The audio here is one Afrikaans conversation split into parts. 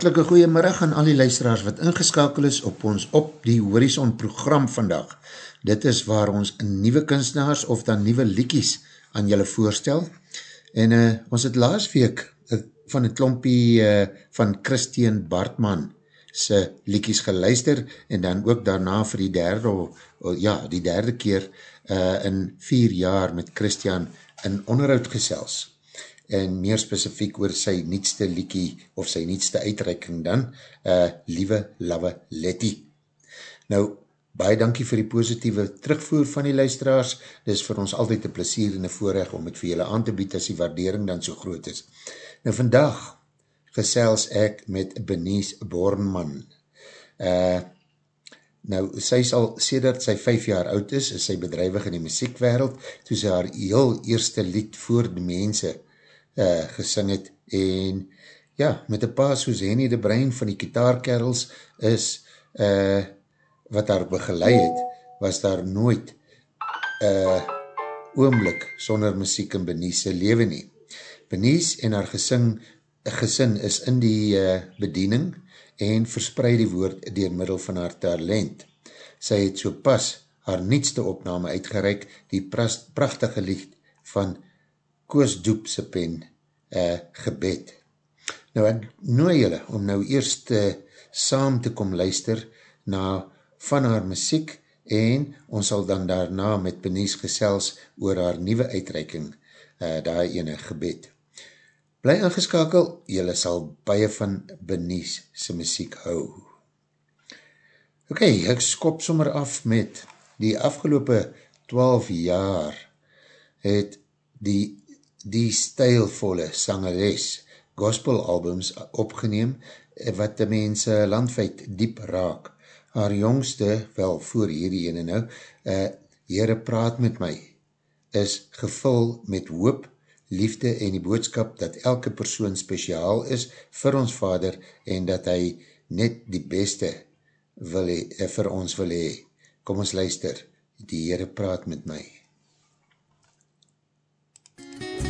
hartelike goeiemiddag aan al die luisteraars wat ingeskakel is op ons Op die Horizon program vandag. Dit is waar ons nieuwe kunstenaars of dan nieuwe liekies aan julle voorstel. En uh, ons het laas week uh, van een klompie uh, van Christian Bartman sy liekies geluister en dan ook daarna vir die derde, uh, ja, die derde keer uh, in vier jaar met Christian in onderhoud gesels en meer specifiek oor sy nietste liekie of sy nietste uitreiking dan, uh, Liewe Lawe Letty. Nou, baie dankie vir die positieve terugvoer van die luisteraars, dit is vir ons altyd een plesier en een voorrecht om het vir julle aan te bied as die waardering dan so groot is. Nou, vandag gesels ek met Benies Bornman. Uh, nou, sy sal, sedert sy vijf jaar oud is, is sy bedrijwig in die muziekwereld, toe sy haar heel eerste lied voor die mense uh, gesing het en ja, met een pa soos Henny de Brein van die kitaarkerels is uh, wat haar begeleid het, was daar nooit uh, oomlik sonder muziek in Beniese leven nie. Benies en haar gesing, gesin is in die uh, bediening en verspreid die woord dier middel van haar talent. Sy het so pas haar nietste opname uitgereik, die prachtige lied van Koos Doep sy pen uh, gebed. Nou ek nooi julle om nou eerst uh, saam te kom luister na van haar muziek en ons sal dan daarna met Benies gesels oor haar nieuwe uitreiking, uh, daar ene gebed. Bly ingeskakel, julle sal baie van Benies sy muziek hou. Ok, ek skop sommer af met die afgelopen 12 jaar het die die stijlvolle sangeres gospel albums opgeneem wat die mense landfeit diep raak. Haar jongste, wel voor hierdie ene nou, uh, Heere praat met my, is gevul met hoop, liefde en die boodskap dat elke persoon speciaal is vir ons vader en dat hy net die beste wil he, uh, vir ons wil hee. Kom ons luister, die Heere praat met my. Ek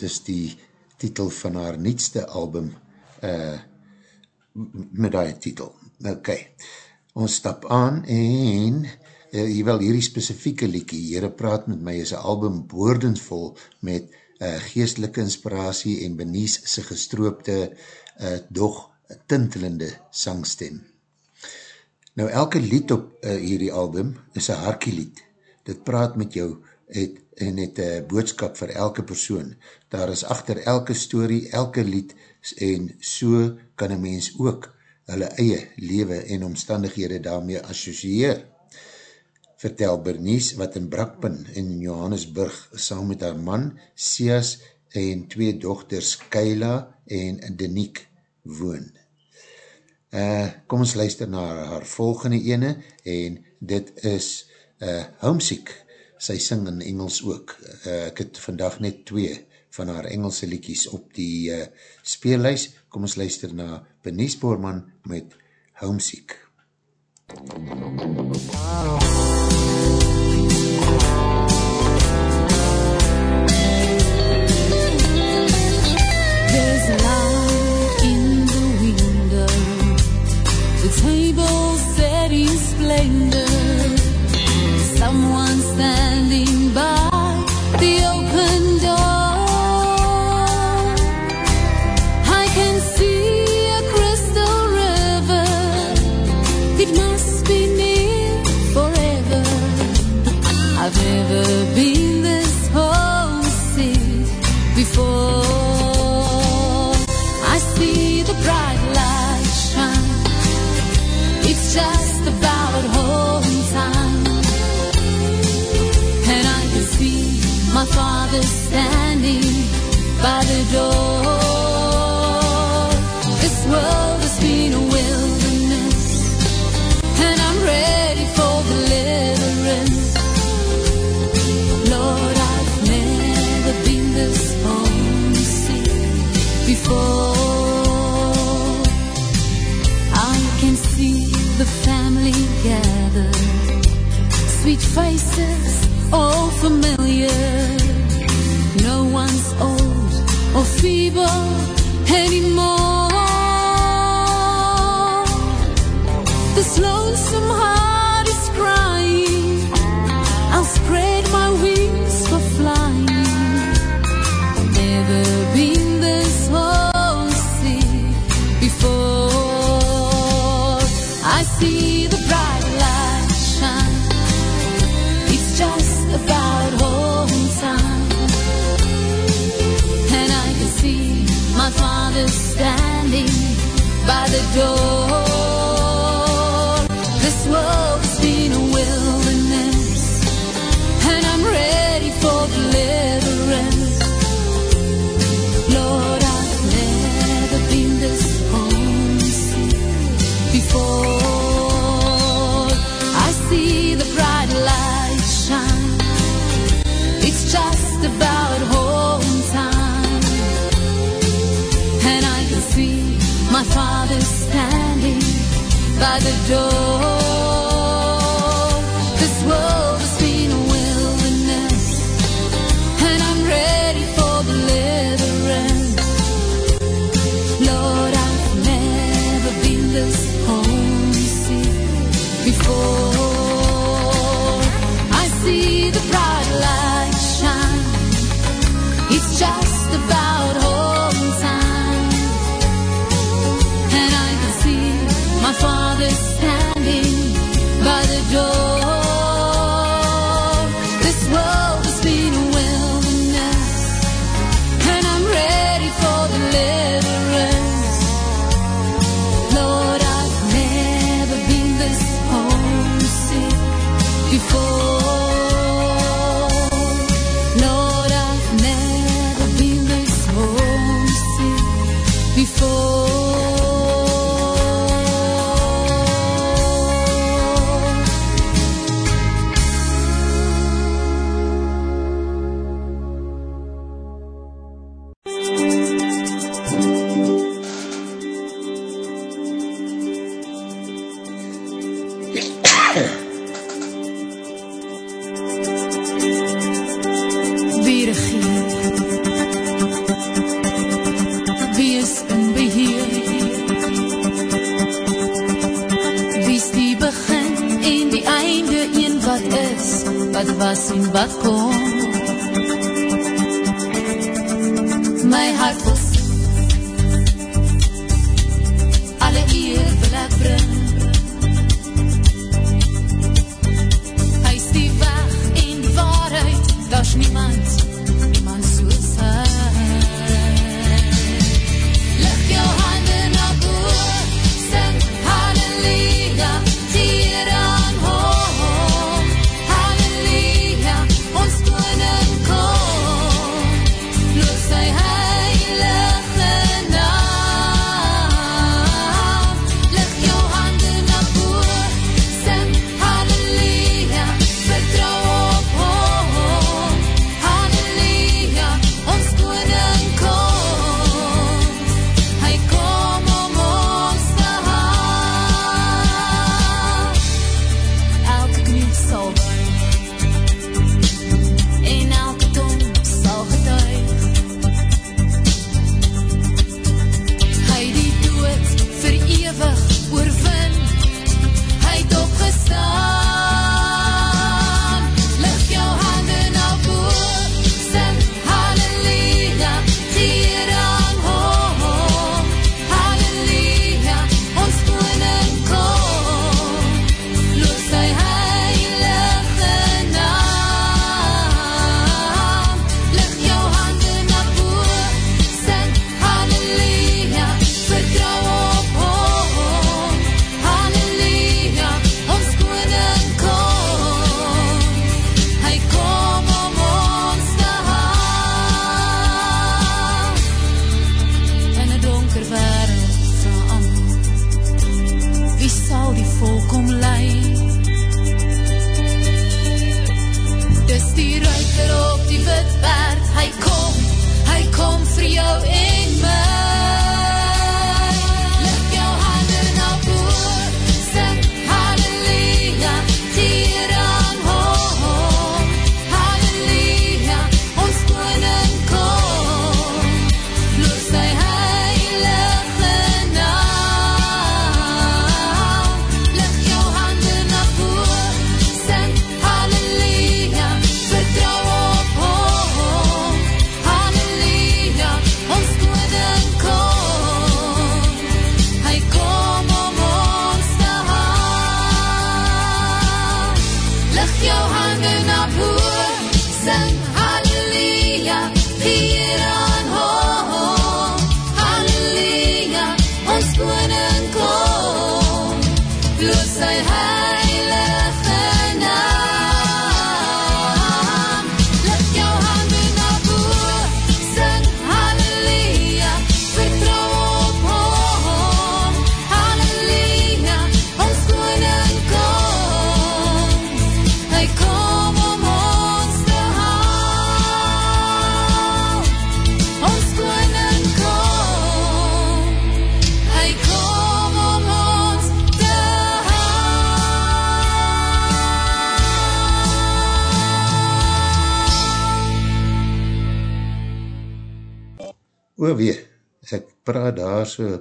Dit is die titel van haar nietste album uh, met die titel. Ok, ons stap aan en uh, wel hierdie specifieke liekie, Jere praat met my, is een album boordenvol met uh, geestelike inspiratie en Benies sy gestroopte, uh, doch tintelende sangstem. Nou elke lied op uh, hierdie album is een harkielied, dit praat met jou het, en het een boodskap vir elke persoon. Daar is achter elke story, elke lied en so kan een mens ook hulle eie lewe en omstandighede daarmee associeer. Vertel Bernice wat in Brakpin in Johannesburg saam met haar man, Sias en twee dochters Keila en Denique woon. Uh, kom ons luister na haar volgende ene en dit is uh, Homesick, sy sing in Engels ook. Uh, ek het vandag net twee van haar Engelse liekies op die uh, speellys. Kom ons luister na Benice Boorman met Homesick. There's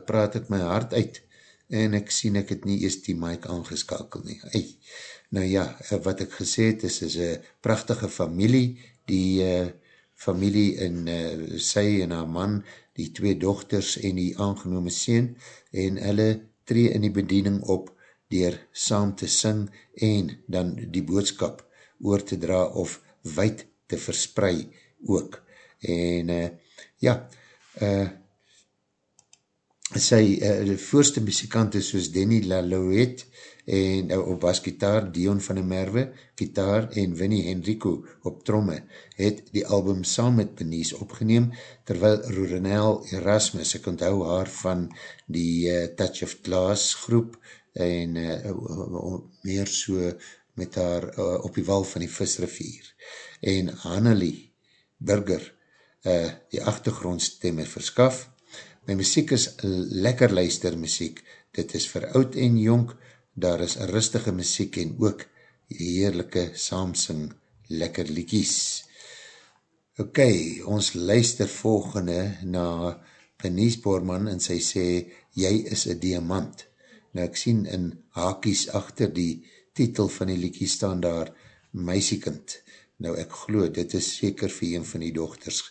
praat ek my hart uit en ek sien ek het nie eers die mic aangeskakel nie. Ei, nou ja, wat ek gesê het is, is een prachtige familie, die uh, familie in uh, sy en haar man, die twee dochters en die aangenome sien, en hulle tree in die bediening op dier saam te sing en dan die boodskap oor te dra of wijd te versprei ook. En uh, ja, uh, sy uh, voorste muzikante soos Denny Lalouette en uh, op bas gitaar Dion van der Merwe, gitaar en Winnie Henrico op tromme, het die album saam met Benies opgeneem, terwyl Rorenel Erasmus, ek onthou haar van die uh, Touch of Glass groep en uh, meer so met haar uh, op die wal van die visrivier. En Annelie Burger, uh, die achtergrondstemme verskaf. My muziek is lekker luister muziek, dit is vir oud en jong, daar is rustige muziek en ook heerlijke saamsing, lekker liekies. Ok, ons luister volgende na Denise Borman en sy sê, jy is een diamant. Nou ek sien in haakies achter die titel van die liekie staan daar, Meisiekind. Nou ek glo, dit is seker vir een van die dochters.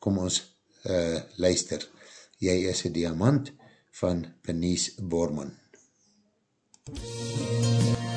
Kom ons uh, luister. MUZIEK Jy is een diamant van Bernice Borman. MUZIEK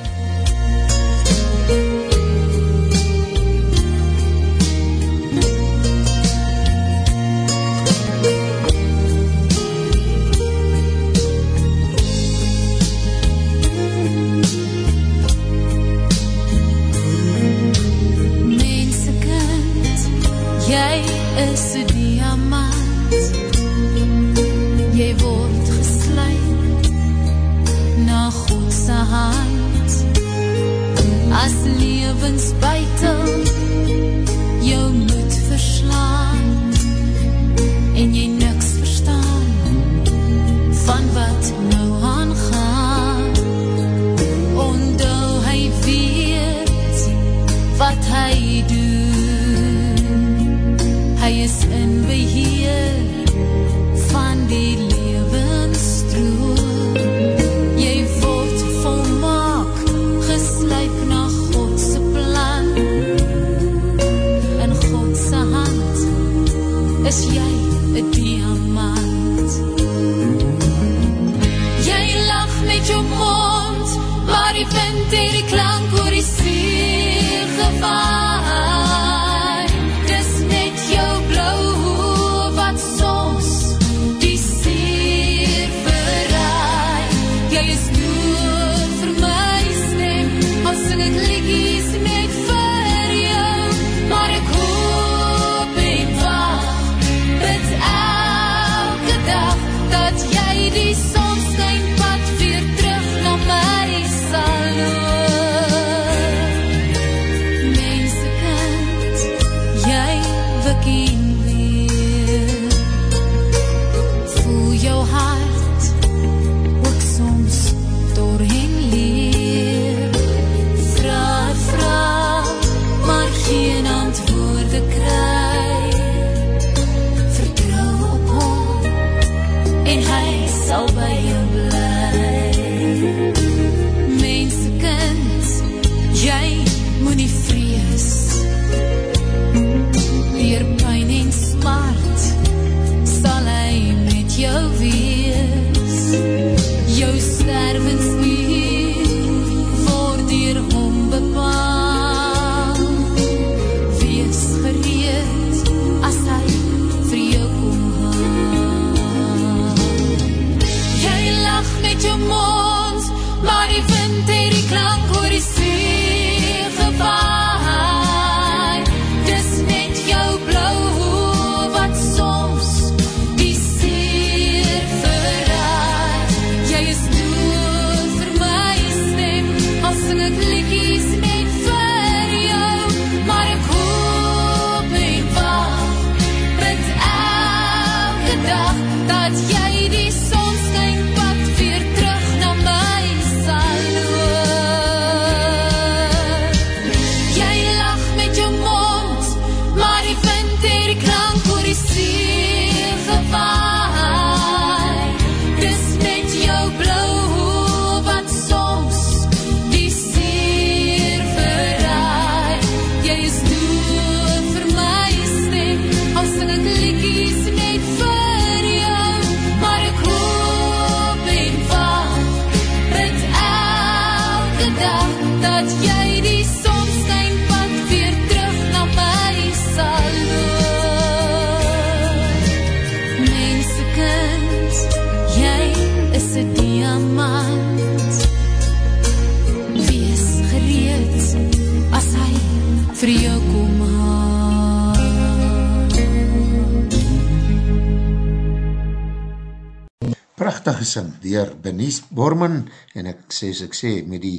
Borman, en ek sê, ek sê, met die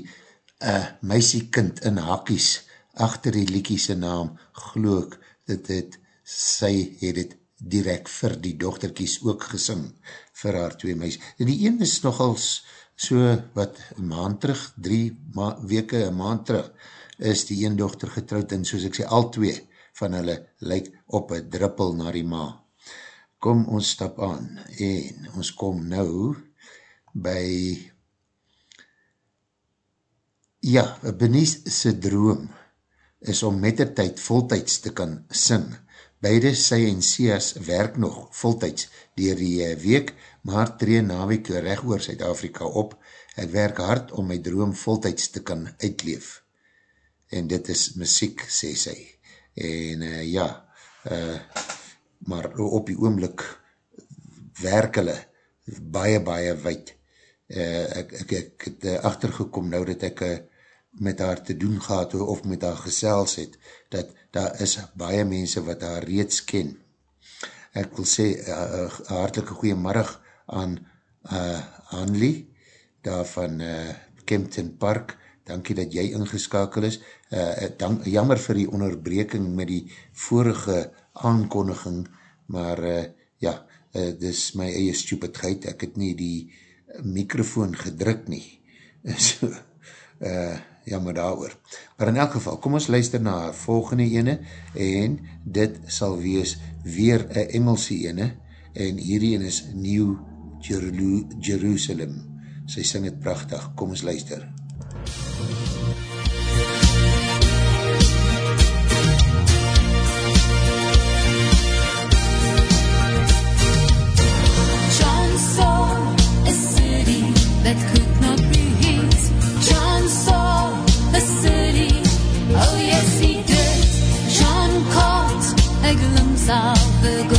uh, meisiekind in hakies, achter die liekiese naam, glo ek, dit het, sy het het direct vir die dochterkies ook gesing, vir haar twee meis. En die een is nogals so, wat, een maand terug, drie ma weke, een maand terug, is die een dochter getrouwd, en soos ek sê, al twee van hulle lyk op een druppel na die ma. Kom ons stap aan, en ons kom nou by ja, Benice sy droom is om met die tyd voltyds te kan sing. Beide sy en Sias werk nog voltyds dier die eh, week, maar tree naweek recht oor Zuid-Afrika op. Ek werk hard om my droom voltyds te kan uitleef. En dit is muziek, sê sy. En uh, ja, uh, maar op die oomlik werk hulle baie, baie wijd Uh, ek, ek, ek het uh, achtergekom nou dat ek uh, met haar te doen gaat of met haar gesels het, dat daar is baie mense wat haar reeds ken. Ek wil sê, uh, hartelike goeiemiddag aan uh, Hanlie, daar van uh, Kempton Park, dankie dat jy ingeskakel is, uh, dank, jammer vir die onderbreking met die vorige aankondiging, maar uh, ja, uh, dis my eie stupidheid, ek het nie die microfoon gedruk nie, so, uh, jammer daar oor. Maar in elk geval, kom ons luister na volgende ene, en dit sal wees weer een Engelse ene, en hierdie ene is New Jeru Jerusalem. Sy sing het prachtig, kom ons luister. John glimpse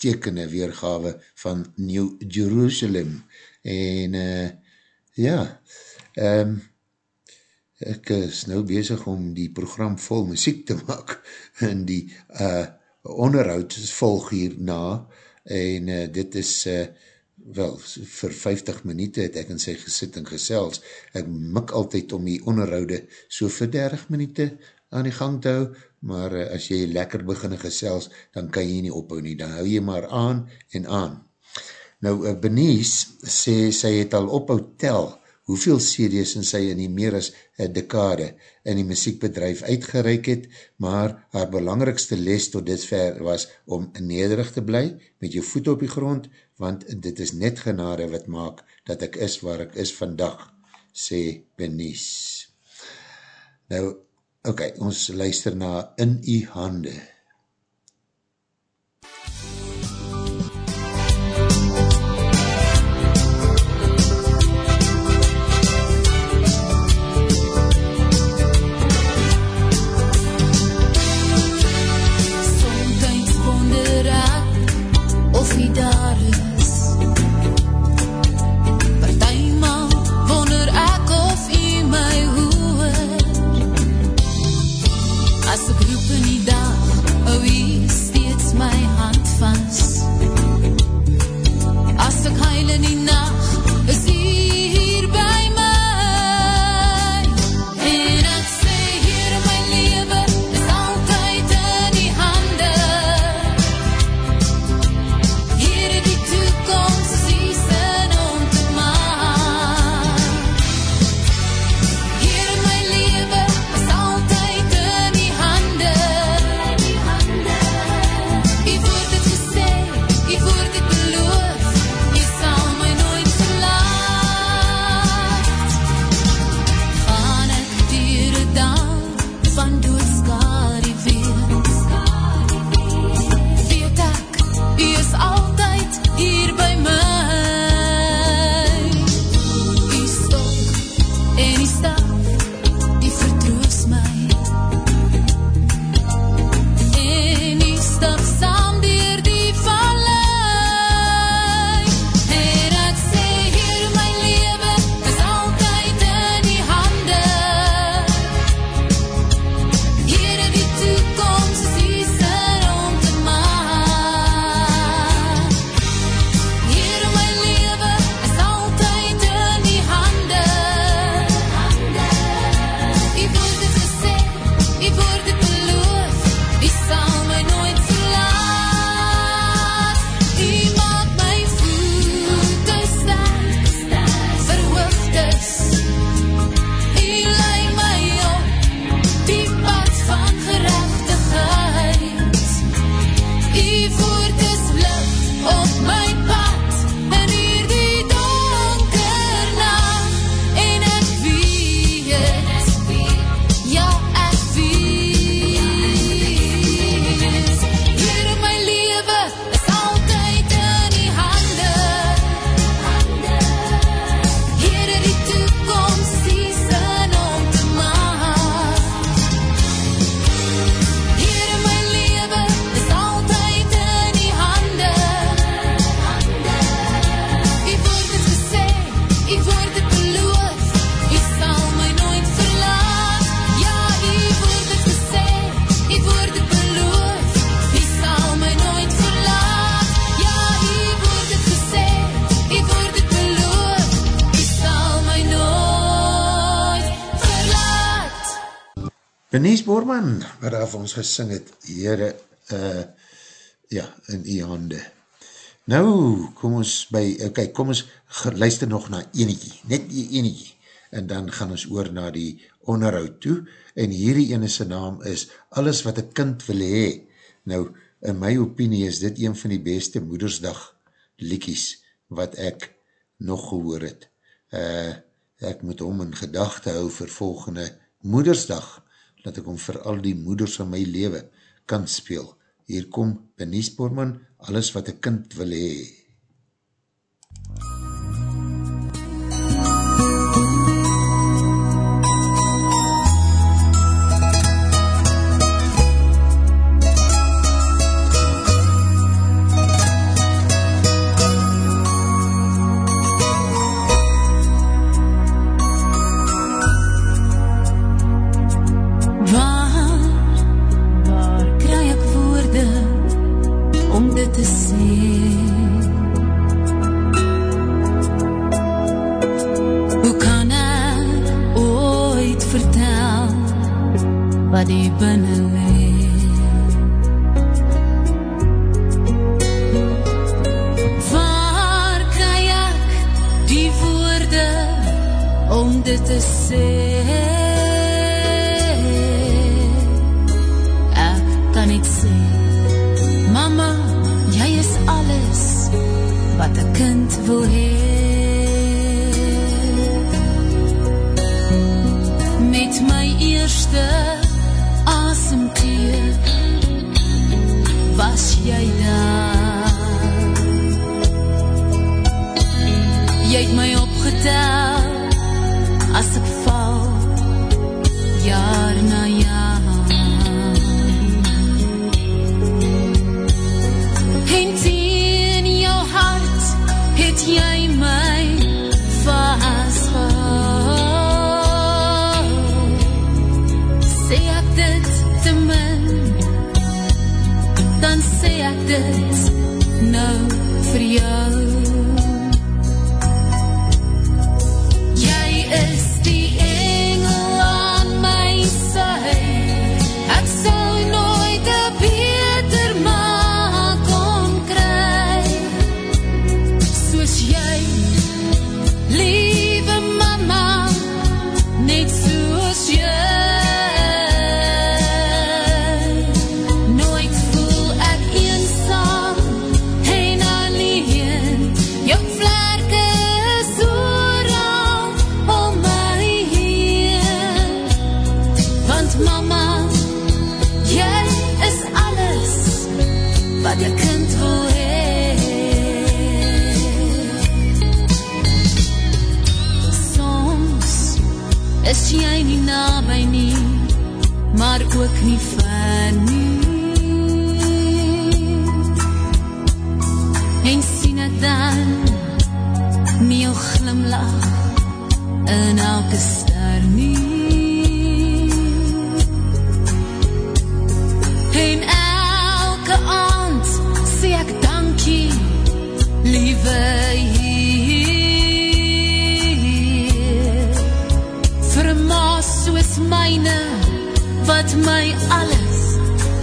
uitstekende weergawe van New Jerusalem. En uh, ja, um, ek is nou bezig om die program vol muziek te maak en die uh, onderhoud volg hierna en uh, dit is uh, wel, vir 50 minuut het ek in sy gesit en gesels. Ek mik altyd om die onderhoude so vir 30 minuut aan die gang te hou, maar uh, as jy lekker beginne gesels, dan kan jy nie ophou nie, dan hou jy maar aan en aan. Nou, uh, Benice sê, sy het al ophou tel, hoeveel series in sy in die meer as een dekade in die muziekbedrijf uitgereik het, maar haar belangrikste les tot dit ver was om nederig te bly met jou voet op die grond, want dit is net genade wat maak dat ek is waar ek is vandag, sê Benice. Nou, okay, ons luister na In die Hande. Borman, wat daar vir ons gesing het, Heere, uh, ja, in die hande. Nou, kom ons by, ok, kom ons luister nog na eniekie, net die eniekie, en dan gaan ons oor na die onderhoud toe, en hierdie ene sy naam is Alles wat een kind wil hee. Nou, in my opinie is dit een van die beste moedersdag liekies wat ek nog gehoor het. Uh, ek moet hom in gedachte hou vir volgende moedersdag, dat ek hom vir al die moeders van my leven kan speel. Hier kom Benies Boorman, alles wat een kind wil hee. Jy daar. Jy het my opgetel maar ook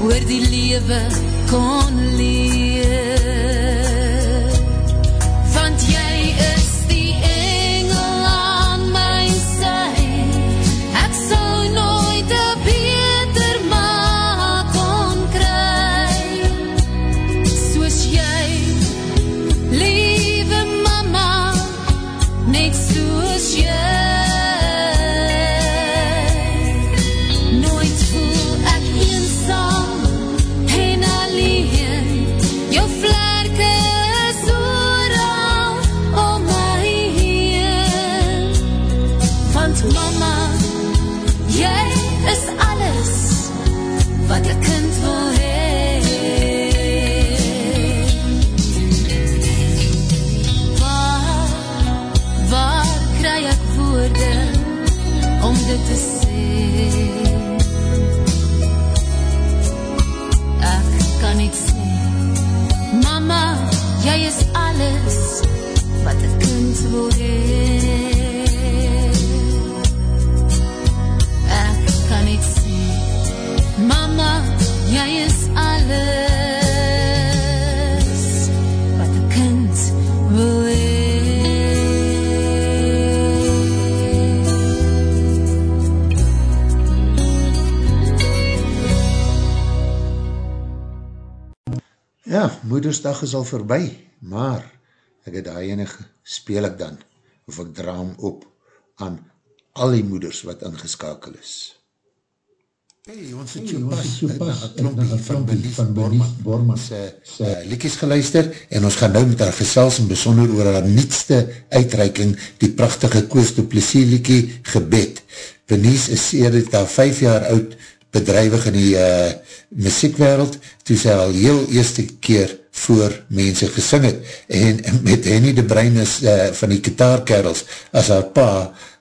oor die lewe kon leer. Om dit te sê? Moedersdag is al voorbij, maar ek het daai enige speel ek dan, of ek draam op aan al die moeders wat ingeskakel is. Hey, ons het so pas, het na een klompie van Belief Borman se uh, liedjes geluister en ons gaan nou met haar gesels en besonder oor haar nietste uitreiking, die prachtige Koos de Plessis liedje Gebed. Benies is eerder daar vijf jaar oud bedrijwig in die uh, muziekwereld, toe sy al heel eerste keer voor mense gesing het, en met Henny de Bruin is uh, van die kitaarkerels, as haar pa,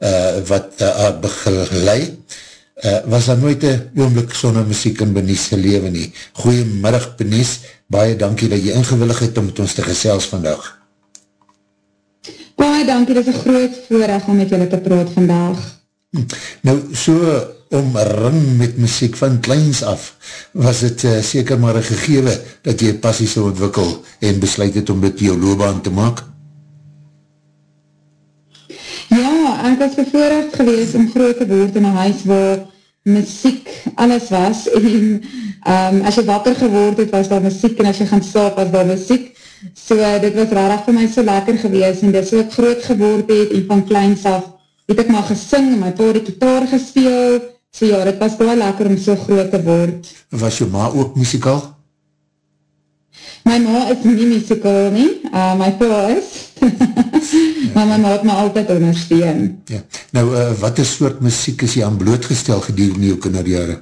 uh, wat uh, haar begeleid, uh, was daar nooit een oomblik sonder muziek in Benies gelewe nie. Goeiemiddag Benies, baie dankie dat jy ingewillig het om met ons te gesels vandag. Baie dankie, dit is een groot voorrecht om met julle te praat vandag. Nou, so omring met muziek van kleins af, was het uh, seker maar een gegewe dat jy passie sal ontwikkel en besluit het om dit jou loopbaan te maak? Ja, ek was bevoorrecht gewees om groot te word in een huis waar muziek alles was. En um, as jy wakker geword het was daar muziek en as jy gaan slaap was daar muziek. So uh, dit was rarig vir my so lekker gewees en dit so ek groot geword het en van kleins af het ek maar gesing en my pa die gitaar gespeel so ja, dit was wel lekker om so groot te word Was jou ma ook muzikaal? My ma is nie muzikaal nie, uh, my pa is maar my ma het my altyd ondersteun Ja. Nou, uh, wat is soort muziek is jy aan blootgestel gedurende jou kinderjare?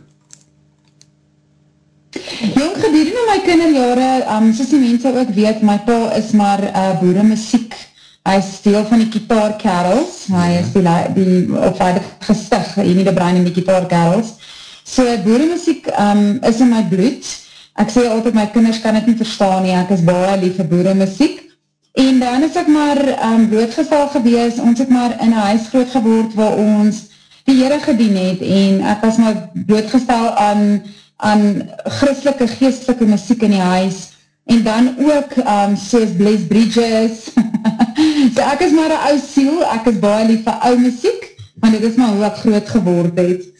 Jong, gedurende my kinderjare, um, soos die mense ook weet, my pa is maar uh, boere muziek. Hy is deel van die Guitar Carols. Hy Ja. is die, die of hy het gestig, hier nie de brein in die Guitar Carols. So, boere muziek um, is in my bloed. Ek sê altyd, my kinders kan het nie verstaan nie, ek is baie lief vir boere muziek. En dan is ek maar um, blootgestel gewees, ons het maar in een huis groot geword waar ons die Heere gedien het en ek was maar blootgestel aan, aan christelike, geestelike muziek in die huis en dan ook um, soos Blaze Bridges. so ek is maar een ou siel, ek is baie lief vir ou muziek, want dit is maar hoe ek groot geword het.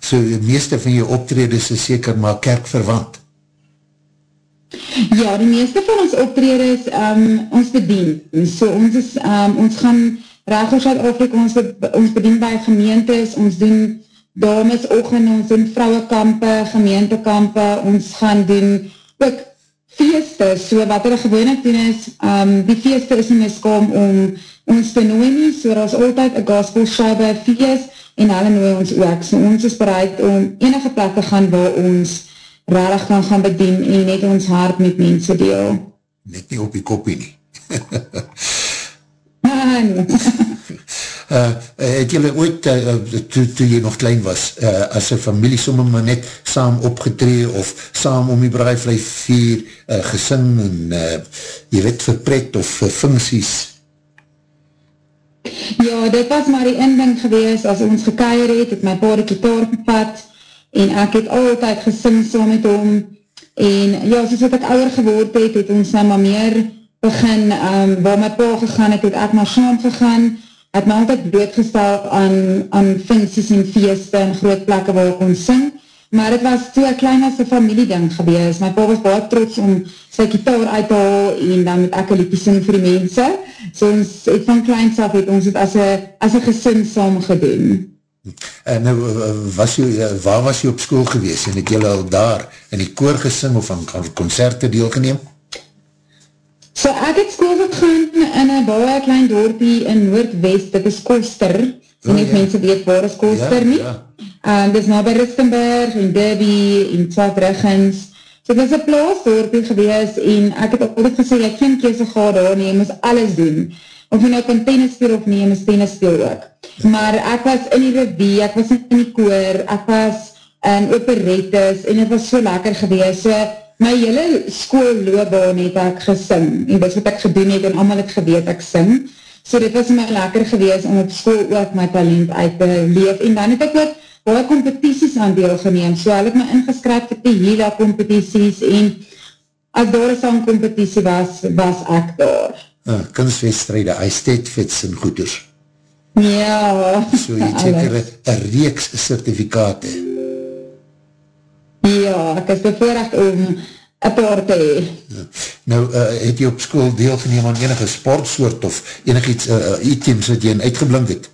So, die meeste van jou optredes is seker maar kerkverwant. Ja, die meeste van ons optredes, um, ons bedien. So ons is, um, ons gaan recht oor Zuid-Afrika, ons, be, ons bedien by gemeentes, ons doen damesochtend, ons doen vrouwekampe, gemeentekampe, ons gaan doen ook feeste, so wat er gewoonlik doen is, um, die feeste is nie miskam om ons te nooi nie, so daar is altyd een gospel een feest, en hulle nooi ons ook, so ons is bereid om enige plek te gaan waar ons rarig kan gaan bedien en net ons hart met mense deel. Net nie op die kopie nie. Ah, nee. Uh, het jylle ooit, uh, toe, toe jy nog klein was, uh, as een familie sommer maar net saam opgetree of saam om die braaivleis vier, uh, gesing en uh, jy weet verpret of uh, funksies? Ja, dit was maar die inding gewees, as ons gekeier het, het my pa die kitaar gevat, en ek het altyd gesing saam met hom, en ja, soos wat ek ouder geword het, het ons nou maar meer begin, um, waar my pa gegaan het, het ek maar saam gegaan, het my altyd blootgestel aan, aan funksies en feeste en groot plekke waar ek kon sing, maar het was toe een klein as een familieding gewees, my pa was baie trots om sy kitaar uit te haal en dan met ek een liedje sing vir die mense, so ons het van kleins af het ons het as een, as een gesin saam gedoen. En nou, uh, was jy, uh, waar was jy op school gewees en het jylle al daar in die koor gesing of aan, concerte deelgeneem? So ek het school gegaan in een baie klein dorpie in Noordwest, dit is Koster, Oh, en die ja. mense weet waar is Koster Ja, nie. ja. Um, dit is nou by Ristenburg en Derby en Twatruggens. So dit is een plaasdorpie gewees en ek het altijd gesê, het geen kese gehad daar nie, jy moes alles doen. Of jy nou kan tennis speel of nie, jy moes tennis speel ook. Maar ek was in die revie, ek was in die koor, ek was in operettes en het was so lekker gewees. So my hele skoolloopbaan het ek gesing en dit is wat ek gedoen het en allemaal het geweet ek sing. So dit was my lekker gewees om op school ook my talent uit te leef. En dan het ek ook baie competities aan deel geneem. So hulle het my ingeskryf vir die HILA competities en as daar een sangcompetitie was, was ek daar. Uh, kunstwedstrijde, ijsteedfits en goeders. Ja, So jy het seker een reeks certificate. Ja, ek is bevoorrecht om een paar te hee. Nou, uh, het jy op school deelgeneem aan enige sportsoort of enig iets, uh, items wat jy in uitgeblink het?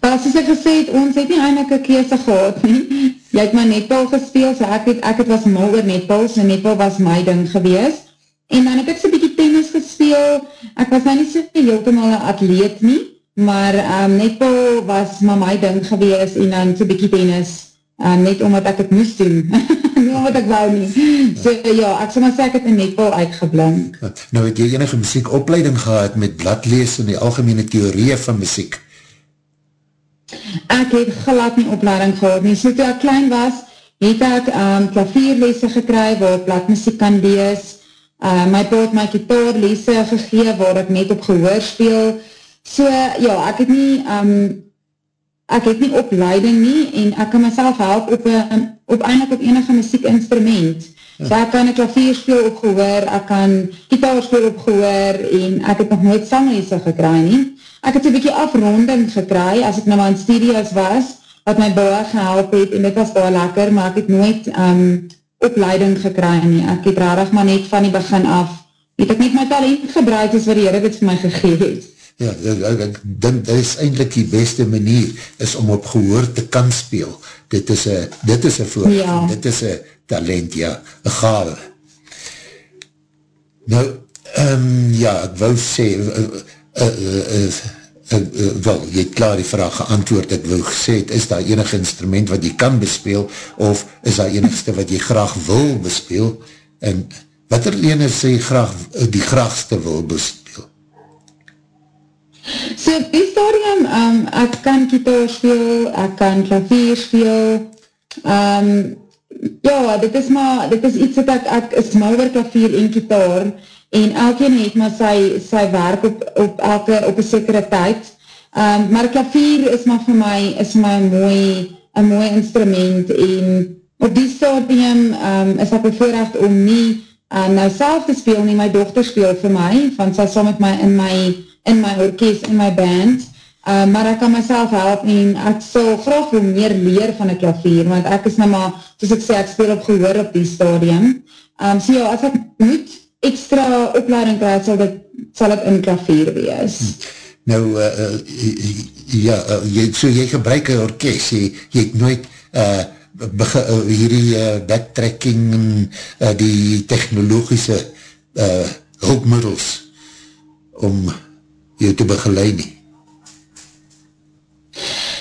Wel, soos ek gesê het, ons het nie eindelijk een kese gehad nie. Jy het my netbal gespeel, so ek het, ek het was mal oor netbal, so netbal was my ding gewees. En dan het ek so'n bykie tennis gespeel, ek was nou nie so heeltemal een atleet nie, maar um, netbal was maar my ding gewees, en dan so'n bykie tennis, um, net omdat ek het moest doen, nie omdat ek wou nie. So ja, ek sal maar sê ek het in netbal uitgeblink. Nou, het jy enige muziekopleiding gehad met bladlees en die algemene theorieën van muziek? Ek het glad nie opleiding gehad nie. So toe ek klein was, het ek um, klavierlese gekry waar ek bladmuziek kan lees. Uh, my pa het my gitaarlese gegee waar ek net op gehoor speel. So ja, ek het nie um, ek het nie opleiding nie, en ek kan myself help op, een, op eindelijk op enige muziekinstrument. Ja. So ek kan een klavier speel opgehoor, ek kan gitaar speel opgehoor, en ek het nog nooit sanglese gekry nie. Ek het een bykie afronding gekry, as ek nou maar in studios was, wat my baie gehelp het, en dit was baie lekker, maar ek het nooit um, opleiding gekry nie. Ek het rarig maar net van die begin af, het ek net my talent gebruik, is wat die Heere dit vir my gegeet. Ja, ek, ek, ek denk, dit is eindelijk die beste manier, is om op gehoor te kan speel. Dit is een, dit is een voor, ja. dit is een talent, ja, een gave. Nou, um, ja, ek wou sê, uh, uh, uh, uh, uh, uh, wel, jy het klaar die vraag geantwoord, ek wil gesê, is daar enig instrument wat jy kan bespeel, of is daar enigste wat jy graag wil bespeel, en wat er ene sê graag, die graagste wil bespeel? So, die stadium, um, ek kan kitaar speel, ek kan klavier speel, um, ja, dit is maar, dit is iets wat ek, ek is mal oor klavier en kitaar, en elkeen het maar sy, sy werk op, op elke, op een sekere tyd, um, maar klavier is maar vir my, is vir my een mooi, een mooi instrument, en op die stadium um, is ek bevoorrecht om nie uh, nou self te speel nie, my dochter speel vir my, want sy saam met my in my, in my orkest, in my band, uh, maar ek kan myself help, en ek sal graag veel meer leer van die klavier, want ek is nou maar, soos ek sê, ek speel op gehoor op die stadium, um, so ja, as ek moet, extra opleiding krijg, sal dit, sal het in klavier wees. Nou, uh, uh, ja, uh, jy, so jy gebruik een orkest, jy, jy het nooit uh, bege, uh, hierdie uh, backtracking en uh, die technologische uh, hulpmiddels om jou te begeleid nie.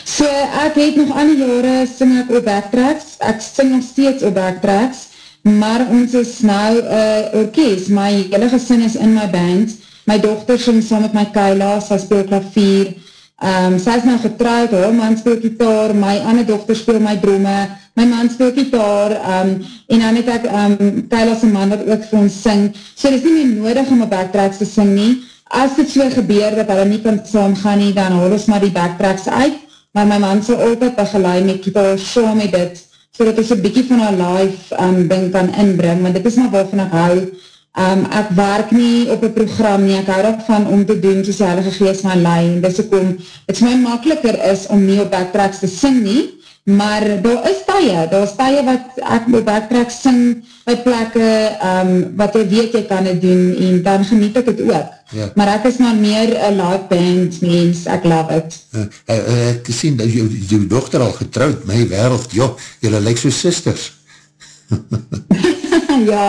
So, ek het nog alle jare sing ek op backtracks, ek sing nog steeds op backtracks, maar ons is nou uh, orkest, my hele gesin is in my band, my dochter sing saam met my Kaila, sy speel klavier, um, sy is nou getrouwd, hoor, man speel gitaar, my ander dochter speel my drome, my man speel gitaar, um, en dan het ek um, Kaila sy man wat ook vir ons sing, so dit is nie meer nodig om op backtracks te sing nie, as dit so gebeur dat hulle nie kan saam gaan nie, dan hol ons maar die backtracks uit, maar my man sal altyd begeleid met gitaar, saam met dit, so dat ons een bykie van haar live um, ding kan inbring, want dit is maar waarvan ek hou. Um, ek werk nie op een program nie, ek hou daarvan om te doen soos die heilige geest my lijn, dis ek om, het my makkeliker is om nie op backtracks te sing nie, maar daar is tye, daar is tye wat ek op backtracks sing by plekke, um, wat jy weet jy kan het doen, en dan geniet ek het ook. Ja. Maar ek is maar meer een live band mens, ek love it. Uh, uh, uh, ek sien dat jou, jou dochter al getrouwd, my wereld, joh, jylle lyk so sisters. ja,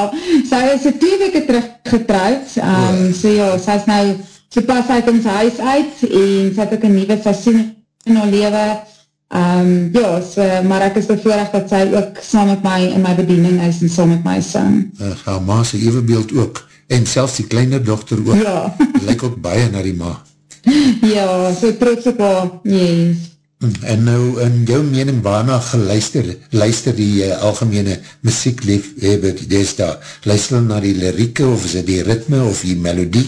sy is een twee weke terug getrouwd, um, oh. so ja, sy is nou, sy pas uit ons huis uit, en sy het ook een nieuwe seisoen in haar leven, um, ja, so, maar ek is bevoorrecht dat sy ook saam met my in my bediening is, en saam met my sing. Uh, haar ma sy evenbeeld ook, en selfs die kleine dochter ook, ja. lyk ook baie na die ma. Ja, so trots op haar, yes. En nou, in jou mening, waarna geluister, luister die uh, algemene muzieklief, hebben die des daar, luister na die lirieke, of is het die ritme, of die melodie?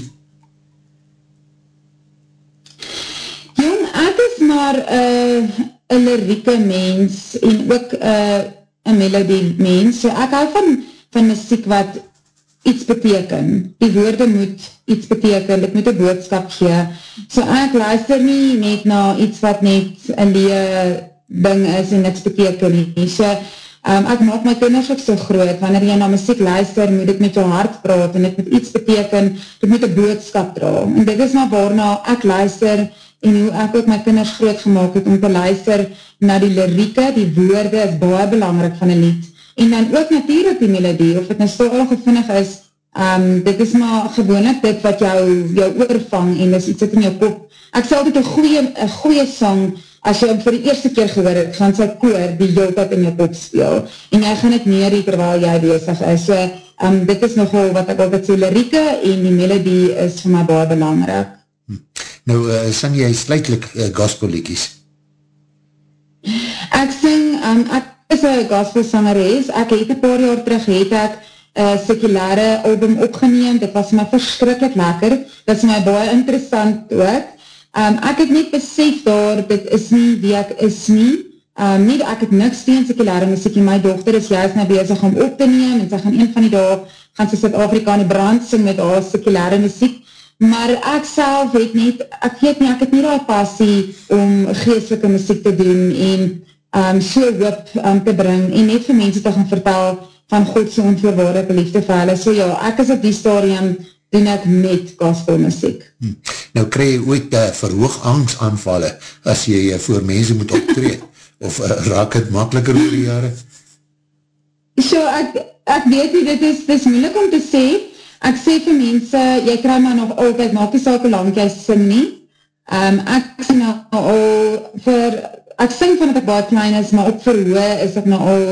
Jong, ek is maar uh, een lirieke mens, en ook uh, een melodie mens, so ek hou van, van muziek wat iets beteken. Die woorde moet iets beteken, dit moet een boodskap gee. So ek luister nie net na iets wat net een lee ding is en niks beteken nie. So um, ek maak my kinders ook so groot, wanneer jy na muziek luister, moet dit met jou hart praat en dit moet iets beteken, dit moet een boodskap dra. En dit is maar waarna ek luister en hoe ek ook my kinders groot gemaakt het om te luister na die lirieke, die woorde is baie belangrijk van een lied. En dan ook natuurlijk die melodie, of het nou so ongevinnig is, um, dit is maar gewoonlik dit wat jou, jou oorvang, en dis iets wat in jou kop, ek sal dit een goeie, een goeie song, as jy vir die eerste keer gehoor het, gaan sy koor die jou dat in jou kop speel, en jy gaan het neer terwijl jy bezig is, so, um, dit is nogal wat ek altijd so lirieke, en die melodie is vir my baie belangrijk. Nou, uh, sing jy sluitlik uh, gospelliekies? Ek sing, um, ek is een gospelsangeres, ek het een paar jaar terug, het ek een sekulare album opgeneem, dit was my verskrikkelijk lekker, dit is my baie interessant ook, Um, ek het net besef daar, dit is nie wie ek is nie, um, nie ek het niks tegen sekulare muziek, my dochter is juist nou bezig om op te neem, en sy gaan een van die dag, gaan sy Zuid-Afrika in die brand sing met haar sekulare muziek, maar ek self weet net, ek weet nie, ek het nie die passie om geestelike muziek te doen, en um, so hoop um, te bring, en net vir mense te gaan vertel, van Godse onvoorwaardige liefde vir hulle, so ja, ek is op die stadium, doen ek met gospel muziek. Hm. Nou krij jy ooit uh, verhoog angstaanvallen as jy uh, voor mense moet optreed? of uh, raak het makkeliker oor die jare? So, ek, ek weet nie, dit is, dit is moeilik om te sê. Ek sê vir mense, jy krij my nog altijd, maak die sake lang jy sing nie. Um, ek sing nou al vir, ek sing van dat ek baie klein is, maar op verhoog is ek nou al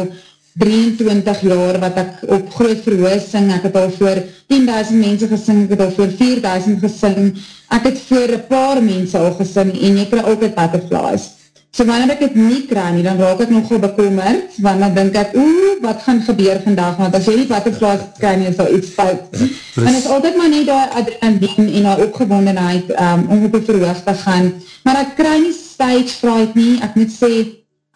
23 jaar wat ek op groot verhoog sing, ek het al voor 10.000 mense gesing, ek het al voor 4.000 gesing, ek het voor een paar mense al gesing, en krijg ook het butterflies. So wanneer ek het nie krijg nie, dan raak ek nogal bekommerd, want dan denk ek, oeh, wat gaan gebeur vandag, want as jy nie butterflies krijg nie, is al iets fout. Ja, en het is altyd maar nie die adrenaline en die opgewondenheid um, om op die verhoog te gaan, maar ek krijg nie stage fright nie, ek moet sê,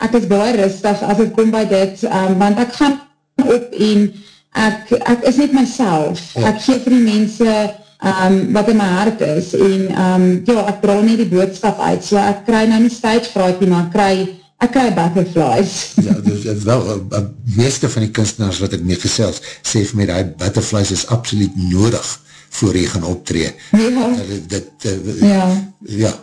ek is baie rustig as ek kom by dit, um, want ek gaan op en ek, ek is net myself. Ja. Ek geef vir die mense um, wat in my hart is en um, ja, ek draal nie die boodskap uit, so ek kry nou nie nie, maar ek kry, ek kry butterflies. ja, dus wel, uh, meeste van die kunstenaars wat ek mee gesels, sê vir my die butterflies is absoluut nodig voor jy gaan optree. Ja. Uh, dit, uh, ja. Ja,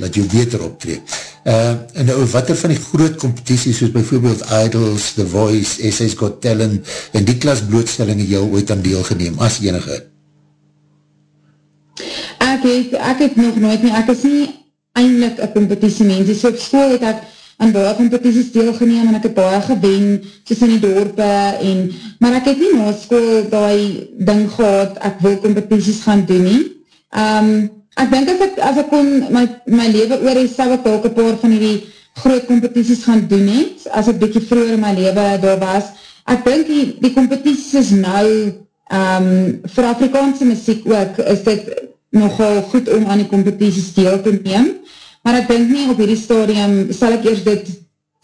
laat jy beter optree. Uh, en nou, wat er van die groot competities, soos bijvoorbeeld Idols, The Voice, SA's Got Talent, en die klas blootstellingen jou ooit aan deel geneem, as enige? Ek het, ek het nog nooit nie, ek is nie eindelijk een competitie mens, so op school het ek aan baie competities deelgeneem, en ek het baie gewen, soos in die dorpe, en, maar ek het nie na school die ding gehad, ek wil competities gaan doen nie. Um, Ek denk as ek, as ek kon my, my leven oor die sal ek ook een paar van die groot competities gaan doen het, as ek bykie vroeger in my leven daar was. Ek denk die, die competities is nou, um, vir Afrikaanse muziek ook, is dit nogal goed om aan die competities deel te neem, maar ek denk nie op hierdie stadium, sal ek eerst dit,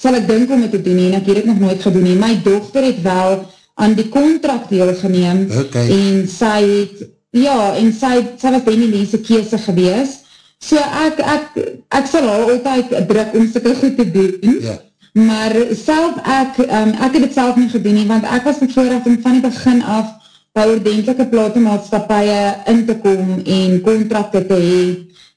sal ek denk om het te doen en ek het nog nooit gedoen nie. My dochter het wel aan die contract deel geneem, okay. en sy het Ja, en sy, sy was Benny Lee se kese gewees. So ek, ek, ek sal haar altyd druk om sikke goed te doen. Ja. Maar self ek, um, ek het het self nie gedoen nie, want ek was met vooraf om van die begin af by oordentelike platemaatskapie in te kom en contracte te hee.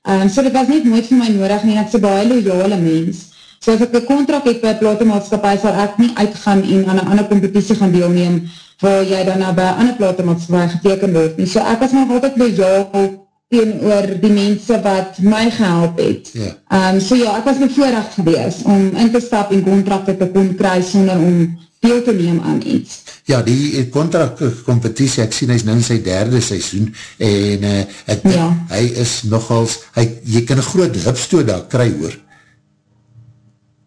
Um, so dit was niet nooit vir my nodig nie, ek is een baie loyale mens. So as ek een contract het by platemaatskapie, sal ek nie uitgaan en aan een ander competitie gaan deelneem, waar jy dan nou by ander platemaatskapie geteken word nie. So ek was nog altijd loyaal teen oor die mense wat my gehelp het. Ja. Um, so ja, ek was my voorrecht gewees om in te stap en contracte te kon kry sonder om deel te neem aan iets. Ja, die contractcompetitie, ek sien hy is nou in sy derde seisoen en uh, ek, ja. hy is nogals, hy, jy kan een groot hupstoot daar kry hoor.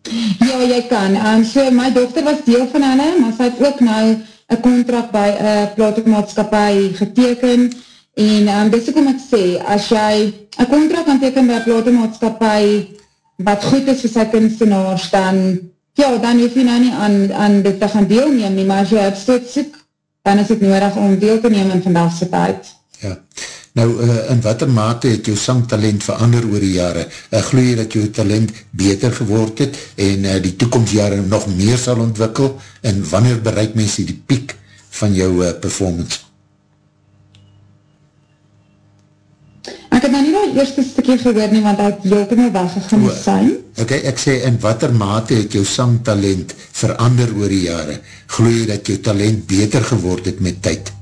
Ja, jy kan. Um, so my dochter was deel van hulle, maar sy het ook nou een contract by een platenmaatskapie geteken en um, dis ek om ek sê, as jy een contract kan teken by een platenmaatskapie wat goed is vir sy kunstenaars, dan ja, dan hoef jy nou nie aan, aan dit te gaan deelneem nie, maar as jy het stoot soek, dan is het nodig om deel te neem in vandagse tijd. Ja, nou uh, in wat er mate het jou sangtalent verander oor die jare? Uh, Gloe jy dat jou talent beter geword het en uh, die toekomstjare nog meer sal ontwikkel en wanneer bereik mense die piek van jou uh, performance? Ek het nou nie die eerste stukje gehoor nie, want ek wil te my weggegaan oh, zijn. Ok, ek sê, in wat er mate het jou sangtalent verander oor die jare? Gloe jy dat jou talent beter geword het met tyd?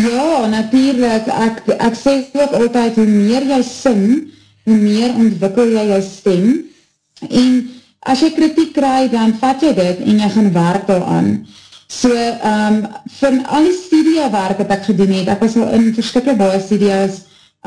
Ja, natuurlijk. Ek, ek sê ook altyd, hoe meer jy sing, hoe meer ontwikkel jy jou stem. En as jy kritiek krijg, dan vat jy dit en jy gaan werk al aan. So, um, van al die studio werk wat ek gedoen het, ek was al in verskikke baie studios,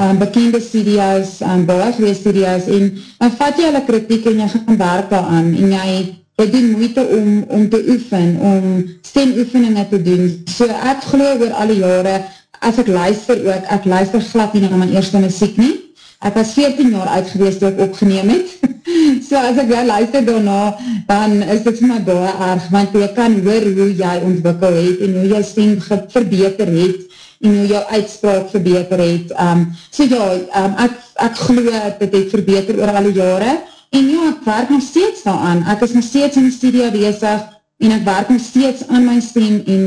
um, bekende studios, um, baie goeie studios, en dan vat jy hulle kritiek en jy gaan werk al aan, en jy jy doen moeite om, om te oefen, om stemoefeninge te doen. So ek geloof oor alle jare, as ek luister ook, ek luister glad nie na my eerste muziek nie. Ek was 14 jaar oud geweest toe ek opgeneem het. so as ek wel luister daarna, dan is dit vir my baie erg, want jy kan hoor hoe jy ontwikkel het en hoe jy stem verbeter het en hoe jou uitspraak verbeter het. Um, so ja, um, ek, ek geloof dit verbeter oor alle jare en ja, ek werk nog steeds daaraan. Ek is nog steeds in die studio bezig en ek werk nog steeds aan my stem en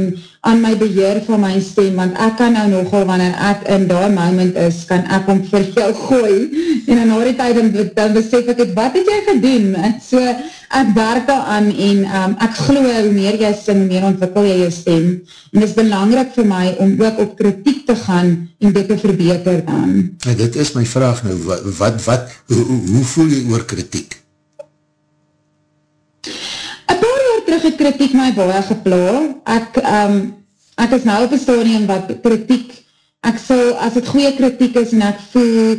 aan my beheer van my stem, want ek kan nou nogal, wanneer ek in die moment is, kan ek om jou gooi, en in die tijd, dan, dan besef ek het, wat het jy gedoen? En so, ek werk daar aan, en um, ek geloof, hoe meer jy sing, hoe meer ontwikkel jy jou stem, en dit is belangrijk vir my, om ook op kritiek te gaan, en dit te verbeter dan. Ja, dit is my vraag nou, wat, wat, wat hoe, hoe voel jy oor kritiek? Terug het kritiek my baie gepla. Ek, um, ek is nou op een stadium wat kritiek, ek sal, as het goeie kritiek is en ek voel,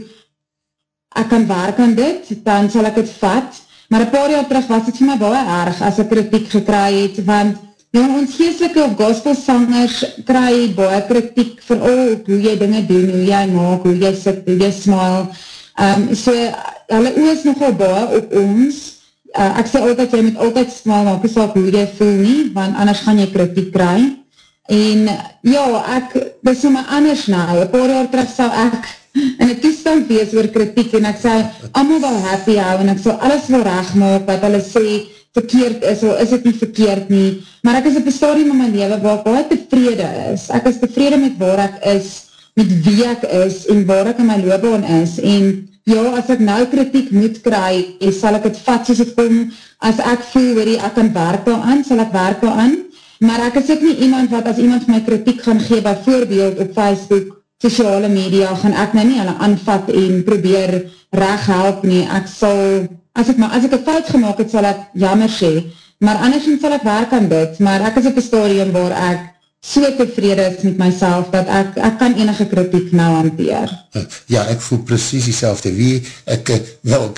ek kan werk aan dit, dan sal ek het vat. Maar een paar jaar terug was het vir my baie erg as ek kritiek gekry het, want ja, ons geestelike of gospelsangers kry baie kritiek vir al op hoe jy dinge doen, hoe jy maak, hoe jy sit, hoe jy smile. Um, so, hulle oos nogal baie op ons, uh, ek sê altyd, jy moet altyd smal maak, is ook hoe jy voel nie, want anders gaan jy kritiek kry. En ja, ek, dit is my anders nou, een paar jaar terug sal ek in een toestand wees oor kritiek, en ek sal allemaal wel happy hou, en ek sal alles wel recht maak, wat hulle sê, verkeerd is, of is het nie verkeerd nie, maar ek is op een stadium in my leven, waar ek wel tevrede is, ek is tevrede met waar ek is, met wie ek is, en waar ek in my loopbaan is, en ja, as ek nou kritiek moet kry, en sal ek het vat soos het kom, as ek voel, weet jy, ek kan werk daar aan, sal ek werk daar aan, maar ek is ook nie iemand wat, as iemand my kritiek gaan gee, bijvoorbeeld op Facebook, sociale media, gaan ek nou nie hulle aanvat en probeer recht help nie, ek sal, as ek, maar as ek een fout gemaakt het, sal ek jammer sê, maar anders sal ek werk aan dit, maar ek is op een stadium waar ek so tevrede is met myself, dat ek, ek kan enige kritiek nou hanteer. Ja, ek voel precies die selfde. Wie, ek, wel,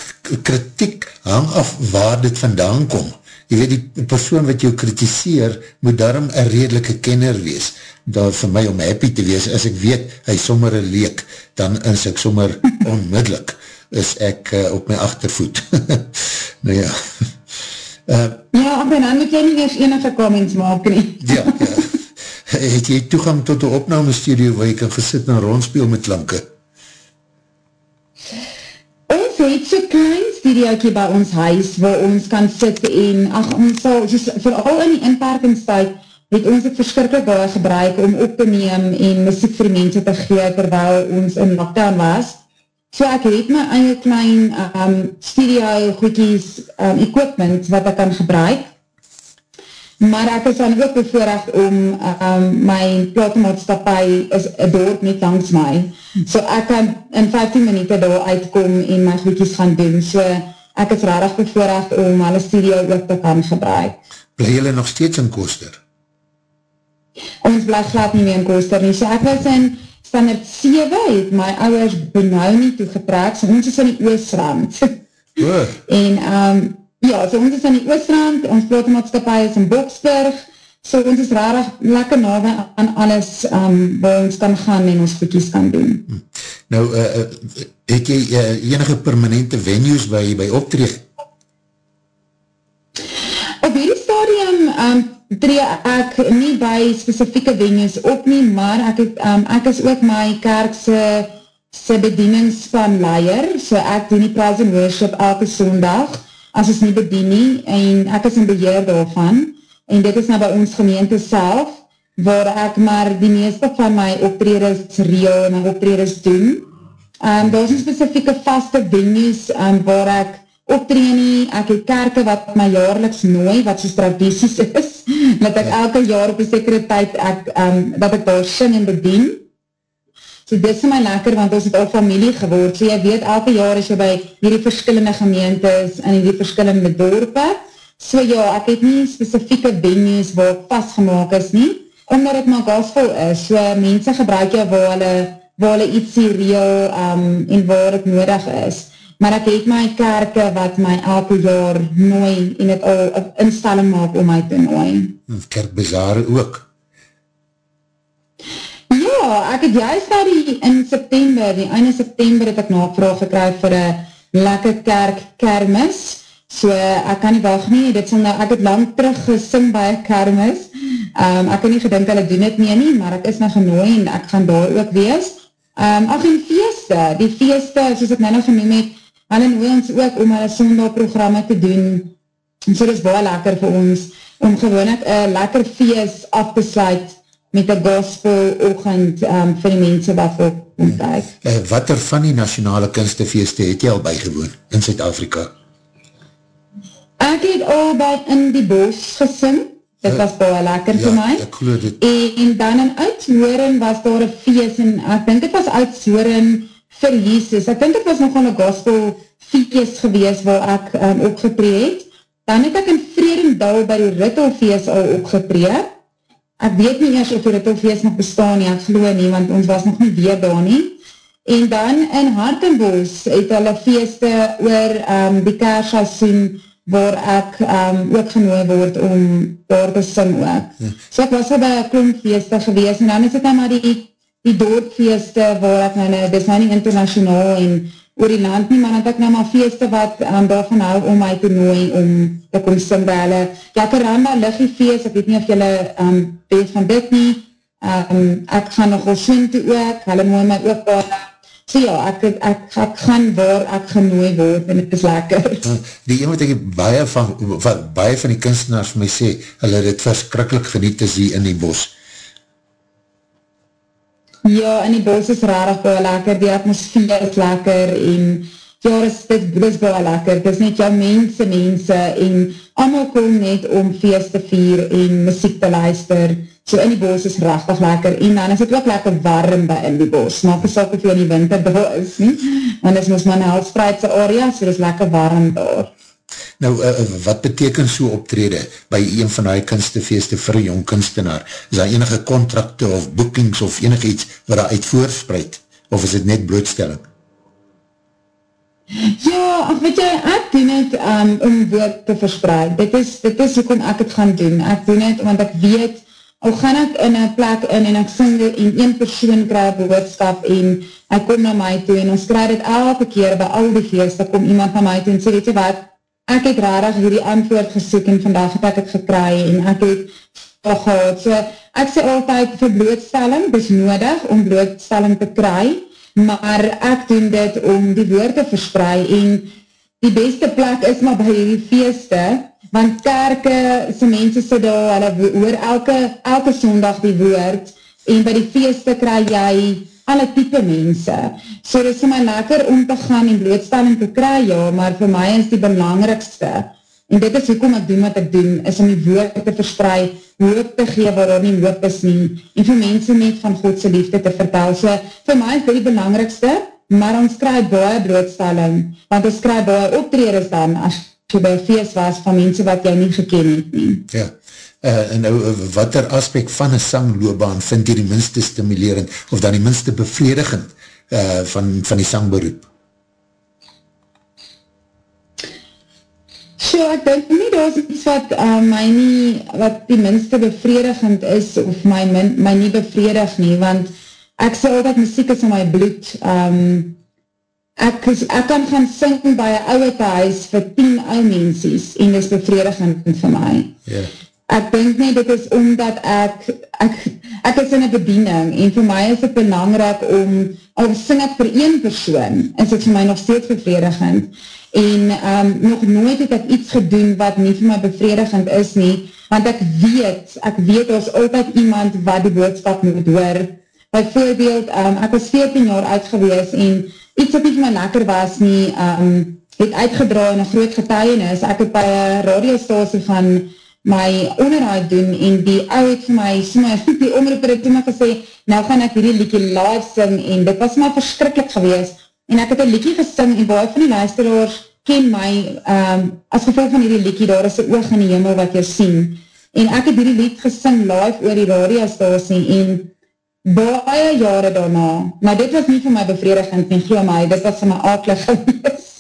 kritiek hang af waar dit vandaan kom. Jy weet, die persoon wat jou kritiseer, moet daarom een redelike kenner wees. Daar vir my om happy te wees, as ek weet, hy sommer een leek, dan is ek sommer onmiddellik, is ek uh, op my achtervoet. nou ja. Uh, ja, en dan moet jy nie eers enige comments maak nie. ja, ja het jy toegang tot die opname studio waar jy kan gesit en rondspeel met klanke? Ons het so klein studiokie by ons huis waar ons kan sit en ach, ons sal, soos, vooral in die inperkingstijd het ons het verskrikkelijk baie gebruik om op te neem en muziek vir mense te gee terwyl ons in lockdown was. So ek het my eie klein um, studio goedkies um, equipment wat ek kan gebruik maar ek is dan ook bevoorrecht om um, my platenmaatstapie is een dorp niet langs my. So ek kan in 15 minuut daar uitkom en my goedjes gaan doen. So ek is rarig bevoorrecht om alle studio ook te kan gebruik. Bly jylle nog steeds in Koster? Ons bly glad nie meer in Koster nie. So ek was in standaard 7, het my ouders benauw nie toegetrek. So ons is in die Oostrand. Oh. en um, Ja, so ons is in die Oostrand, ons platenmaatskapie is in Boksburg, so ons is rarig lekker nawe aan alles um, waar ons kan gaan en ons goedkies kan doen. Hm. Nou, uh, het jy uh, enige permanente venues waar jy by optreeg? Op hierdie stadium um, tree ek nie by specifieke venues op nie, maar ek, het, um, ek is ook my kerkse se bedieningspan leier, so ek doen die praise and worship elke sondag, as ons nie bedien nie, en ek is in beheer daarvan, en dit is nou by ons gemeente self, waar ek maar die meeste van my optreders reel en my optreders doen. Um, daar is een specifieke vaste venues um, waar ek optree nie, ek het kerke wat my jaarliks nooi, wat soos tradities is, dat ek elke jaar op die sekere tyd, ek, um, dat ek daar sing en bedien. So dit is my lekker, want ons het al familie geword, so jy weet, elke jaar is jy by hierdie verskillende gemeentes en hierdie verskillende dorpe, so ja, ek het nie specifieke venues waar ek vastgemaak is nie, omdat het maar gospel is, so mense gebruik jy waar hulle, waar hulle iets hier real um, en waar het nodig is, maar ek het my kerke wat my elke jaar nooi en het al instelling maak om my te nooi. Kerkbezare ook? Ja, ek het juist daar die, in September, die einde September het ek navraag gekryf vir een lekker kerk kermis, so ek kan nie wacht nie, dit sal nou, ek het lang terug gesing by kermis, um, ek het nie gedink hulle doen het nie nie, maar ek is nou genooi en ek gaan daar ook wees. Um, ach, en feeste, die feeste, soos ek nou nog genoem het, hulle nooi ons ook om hulle sondagprogramme te doen, en so dit is baie lekker vir ons, om gewoon ek een lekker feest af te sluit, met een gospel oogend um, vir die mense wat op ontdek. Uh, wat er van die nationale kunstefeeste het jy al bijgewoon in Zuid-Afrika? Ek het al by in die bos gesing, dit was baie lekker ja, vir my. ek geloof dit. En, en dan in Uitsoren was daar een feest, en ek dink het was Uitsoren vir Jesus. Ek dink het was nogal een gospel feest gewees waar ek um, opgetree het. Dan het ek in Vredendal by die Rittelfeest al opgetree, ek weet nie eers of die Rittelfeest nog bestaan nie, ek geloof nie, want ons was nog nie weer daar nie. En dan in Hartenbos het hulle feeste oor um, die kersseisoen waar ek um, ook genooi word om daar te sing ook. Ja. So ek was al by klompfeeste gewees en dan is het dan maar die, die doodfeeste waar ek nou, nou dis nou nie internationaal en oor die land nie, maar dan het ek nou maar feeste wat um, daarvan hou om my te nooi om te kom sing by hulle. Ja, Karamba Liggie feest, ek weet nie of julle um, weet van dit nie, um, ek gaan nogal swing toe ook, hulle nooi my ook daar, so ja, ek, ek, ek, ek gaan waar ek genooi word en het is lekker. Die een wat ek baie van, wat baie van die kunstenaars my sê, hulle het verskrikkelijk geniet as die in die bos. Ja, en die bos is rarig baie lekker, die atmosfeer is lekker en ja, dit, dit is baie lekker, dit is net jou mense, mense en allemaal kom net om feest te vier en muziek te luister, so in die bos is rachtig lekker en dan is het ook lekker warm by in die bos, maak is ook of jy in die winter daar is nie, want is ons maar een helspreidse area, so dit is lekker warm daar. Nou, uh, wat beteken so optrede by een van die kunstefeeste vir een jong kunstenaar? Is daar enige contracte of bookings of enig iets wat daar uit voorspreid? Of is dit net blootstelling? Ja, weet jy, ek doen het um, om woord te verspreid. Dit is, dit is hoekom ek het gaan doen. Ek doen het, want ek weet, al gaan ek in een plek in en ek sing dit en een persoon krijg boodskap en ek kom na my toe en ons krijg dit elke keer by al die feest, kom iemand na my toe en sê, weet jy wat, ek het rarig hierdie antwoord gesoek en vandag het ek het gekry en ek het al gehad. So, ek sê altyd vir blootstelling, dis nodig om blootstelling te kry, maar ek doen dit om die woord te versprei en die beste plek is maar by hierdie feeste, want kerke, so mense sê daar, hulle hoor elke, elke sondag die woord en by die feeste kry jy alle type mense. So dit is vir my lekker om te gaan en blootstelling te kry, ja, maar vir my is die belangrikste, en dit is hoekom ek doen wat ek doen, is om die woord te verspreid, hoop te gee waar daar nie hoop is nie, en vir mense net van Godse liefde te vertel. So vir my is dit die belangrikste, maar ons kry baie blootstelling, want ons kry baie optreders dan, as jy by feest was, van mense wat jy nie geken het nie. Ja. Uh, en nou, wat er aspekt van een sangloobaan vind jy die minste stimulerend of dan die minste bevredigend uh, van, van die sangberoep? So, ek denk nie, dat is iets wat uh, my nie, wat die minste bevredigend is, of my, min, my nie bevredig nie, want ek sê altijd, muziek is in my bloed, um, ek, is, ek kan gaan sing by een ouwe thuis vir tien ouwe mensies, en dit is bevredigend vir my. Ja. Yeah ek denk nie, dit is omdat ek, ek, ek is in een bediening, en vir my is het belangrijk om, al sing ek vir een persoon, is het vir my nog steeds bevredigend, en um, nog nooit het ek iets gedoen wat nie vir my bevredigend is nie, want ek weet, ek weet, er is altyd iemand wat die boodskap moet hoor, bijvoorbeeld, um, ek was 14 jaar uitgewees, en iets wat nie vir my lekker was nie, um, het uitgedra in een groot getuienis, ek het by een radiostasie van my onderhoud doen en die ou het vir my, so my, die omroeper het toe my gesê, nou gaan ek hierdie liedje live sing en dit was my verskrikkelijk gewees en ek het een liedje gesing en baie van die luisteraars ken my um, as gevolg van hierdie liedje, daar is een oog in die hemel wat jy sien. En ek het hierdie lied gesing live oor die radiostasie en baie jare daarna, maar dit was nie vir my bevredigend en glo my, dit was vir my akelig gewees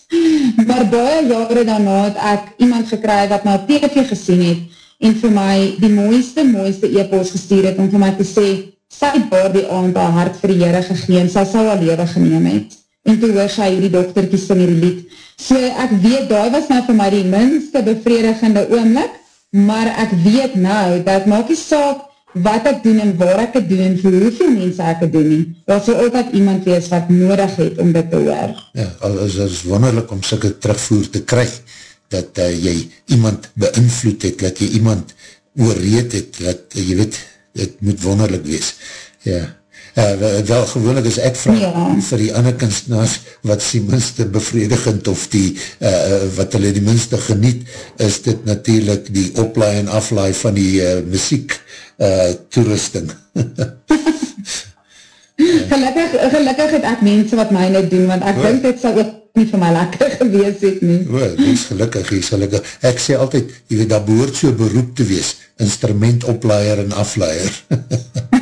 maar baie jare daarna het ek iemand gekry wat my op TV gesien het en vir my die mooiste, mooiste e-post gestuur het om vir my te sê, sy het daar die aand haar hart vir die Heere gegeen, sy sal haar lewe geneem het. En toe hoor sy hierdie dokterkies van hierdie lied. So ek weet, daar was nou vir my die minste bevredigende oomlik, maar ek weet nou, dat maak die saak wat ek doen en waar ek het doen en vir hoeveel mense ek het doen nie. Daar sal altijd iemand wees wat nodig het om dit te hoor. Ja, al is het wonderlik om sikke terugvoer te krijg, dat uh, jy iemand beïnvloed het, dat jy iemand oorreed het, dat uh, jy weet, het moet wonderlik wees. Ja, uh, wel gewoonlik is ek vraag ja. vir die ander kunstenaars wat die minste bevredigend of die uh, wat hulle die minste geniet, is dit natuurlijk die oplaai en aflaai van die uh, muziek uh, toerusting. gelukkig, gelukkig het ek mense wat my net doen, want ek oh. denk dit sal ook nie vir my lekker gewees het nie. O, wees gelukkig, wees gelukkig. Ek sê altyd, jy weet, dat behoort so beroep te wees, instrumentoplaaier en aflaaier.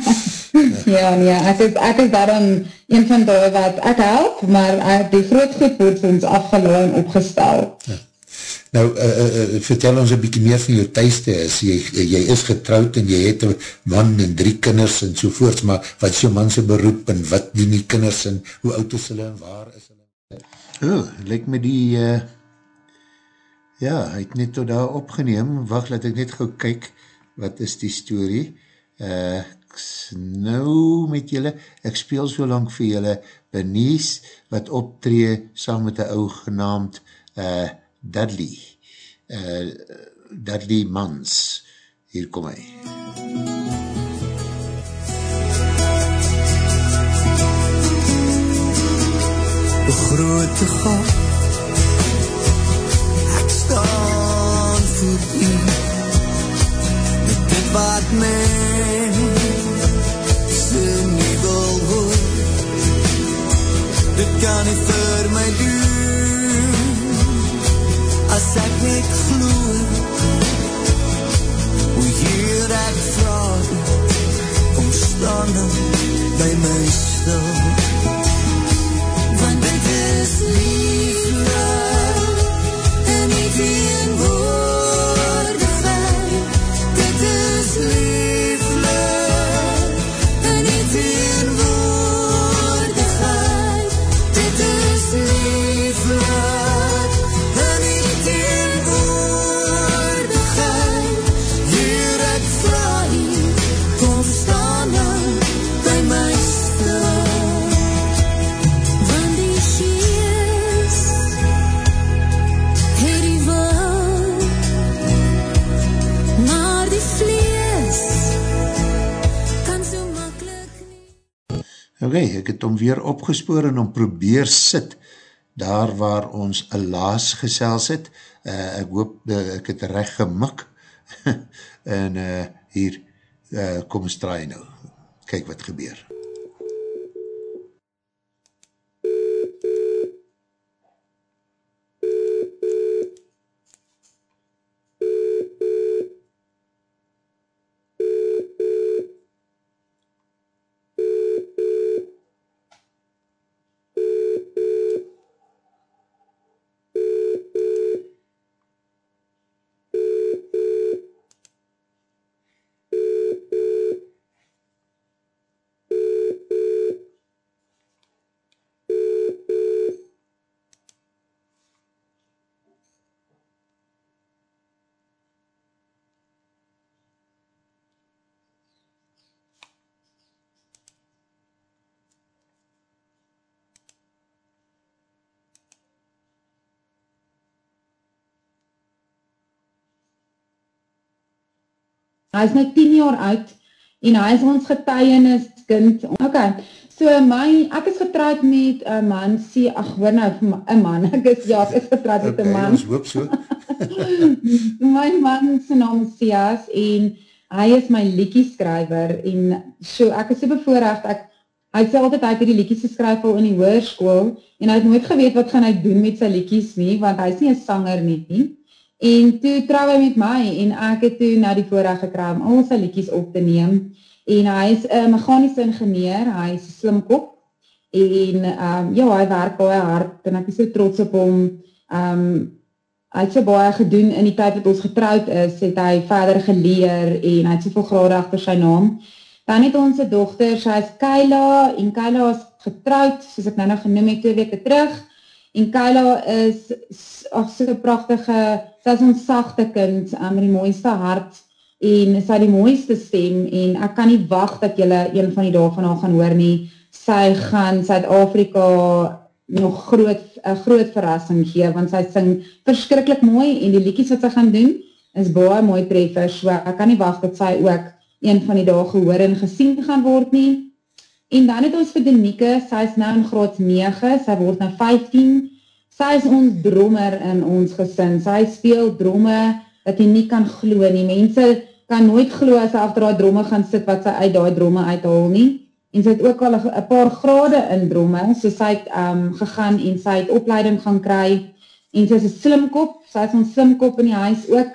ja, nee, ek is, ek is daarom een van die wat ek help, maar die groot goed word vir ons afgelaai en opgestel. Ja. Nou, uh, uh, vertel ons een bykie meer van jou thuiste is. Jy, jy is getrouwd en jy het een man en drie kinders en sovoorts, maar wat is jou manse beroep en wat doen die kinders en hoe oud is hulle en waar is hulle? Oh, lyk me die, uh, ja, hy het net tot daar opgeneem, wacht, laat ek net gauw kyk, wat is die story? Uh, ek nou met julle, ek speel so lang vir julle Benies, wat optree saam met die ou genaamd, uh, Dudley, uh, Dudley Mans, hier kom hy. De grote God, ek staan voor u, met dit wat mense nie wil hoor, dit kan nie vir my doen, as ek net gloe hoe hier ek vraag kom staan dan by my stil. Want dit is lieflik en nie die Ok, ek het om weer opgespoor en om probeer sit daar waar ons laas gesels het. Uh, ek hoop uh, ek het recht gemik en uh, hier uh, kom ons draai nou. Kijk wat gebeur. Hy is nou 10 jaar oud en hy is ons getuienis kind. Ok, so my, ek is getrouwd met een man, sê, ach hoor nou, een man, ek is, ja, ek is getrouwd met een man. ons hoop so. my man sy naam is Sias en hy is my liekie skryver en so, ek is so bevoorrecht, ek, hy sê altyd, hy het die liekies geskryf al in die hoerskool en hy het nooit geweet wat gaan hy doen met sy liekies nie, want hy is nie een sanger nie nie. En toe trouw hy met my en ek het toe na die voorraag gekry om al sy liedjies op te neem. En hy is een mechanische ingenieur, hy is een slim kop. En um, ja, hy werk baie hard en ek is so trots op hom. Um, hy het so baie gedoen in die tyd wat ons getrouwd is, het hy verder geleer en hy het soveel grade achter sy naam. Dan het ons 'n dogter, sy is Kayla en Kayla is getroud, soos ek nou nou genoem het 2 weke terug. En Kayla is ag so 'n pragtige, sy is ons sagte kind, um, met die mooiste hart en sy het die mooiste stem en ek kan nie wag dat julle een van die dae van haar gaan hoor nie. Sy gaan Suid-Afrika nog groot 'n groot verrassing gee want sy sing verskriklik mooi en die liedjies wat sy gaan doen is baie mooi treffers. So ek kan nie wag dat sy ook een van die dae gehoor en gesien gaan word nie. En dan het ons vir Denike, sy is nou in graad 9, sy word nou 15. Sy is ons drummer in ons gesin. Sy speel dromme dat jy nie kan glo nie. Mense kan nooit glo as sy agter daai dromme gaan sit wat sy uit daai dromme uithaal nie. En sy het ook al 'n paar grade in dromme, so sy het um gegaan en sy het opleiding gaan kry en sy is 'n slimkop. Sy is 'n slimkop in die huis ook.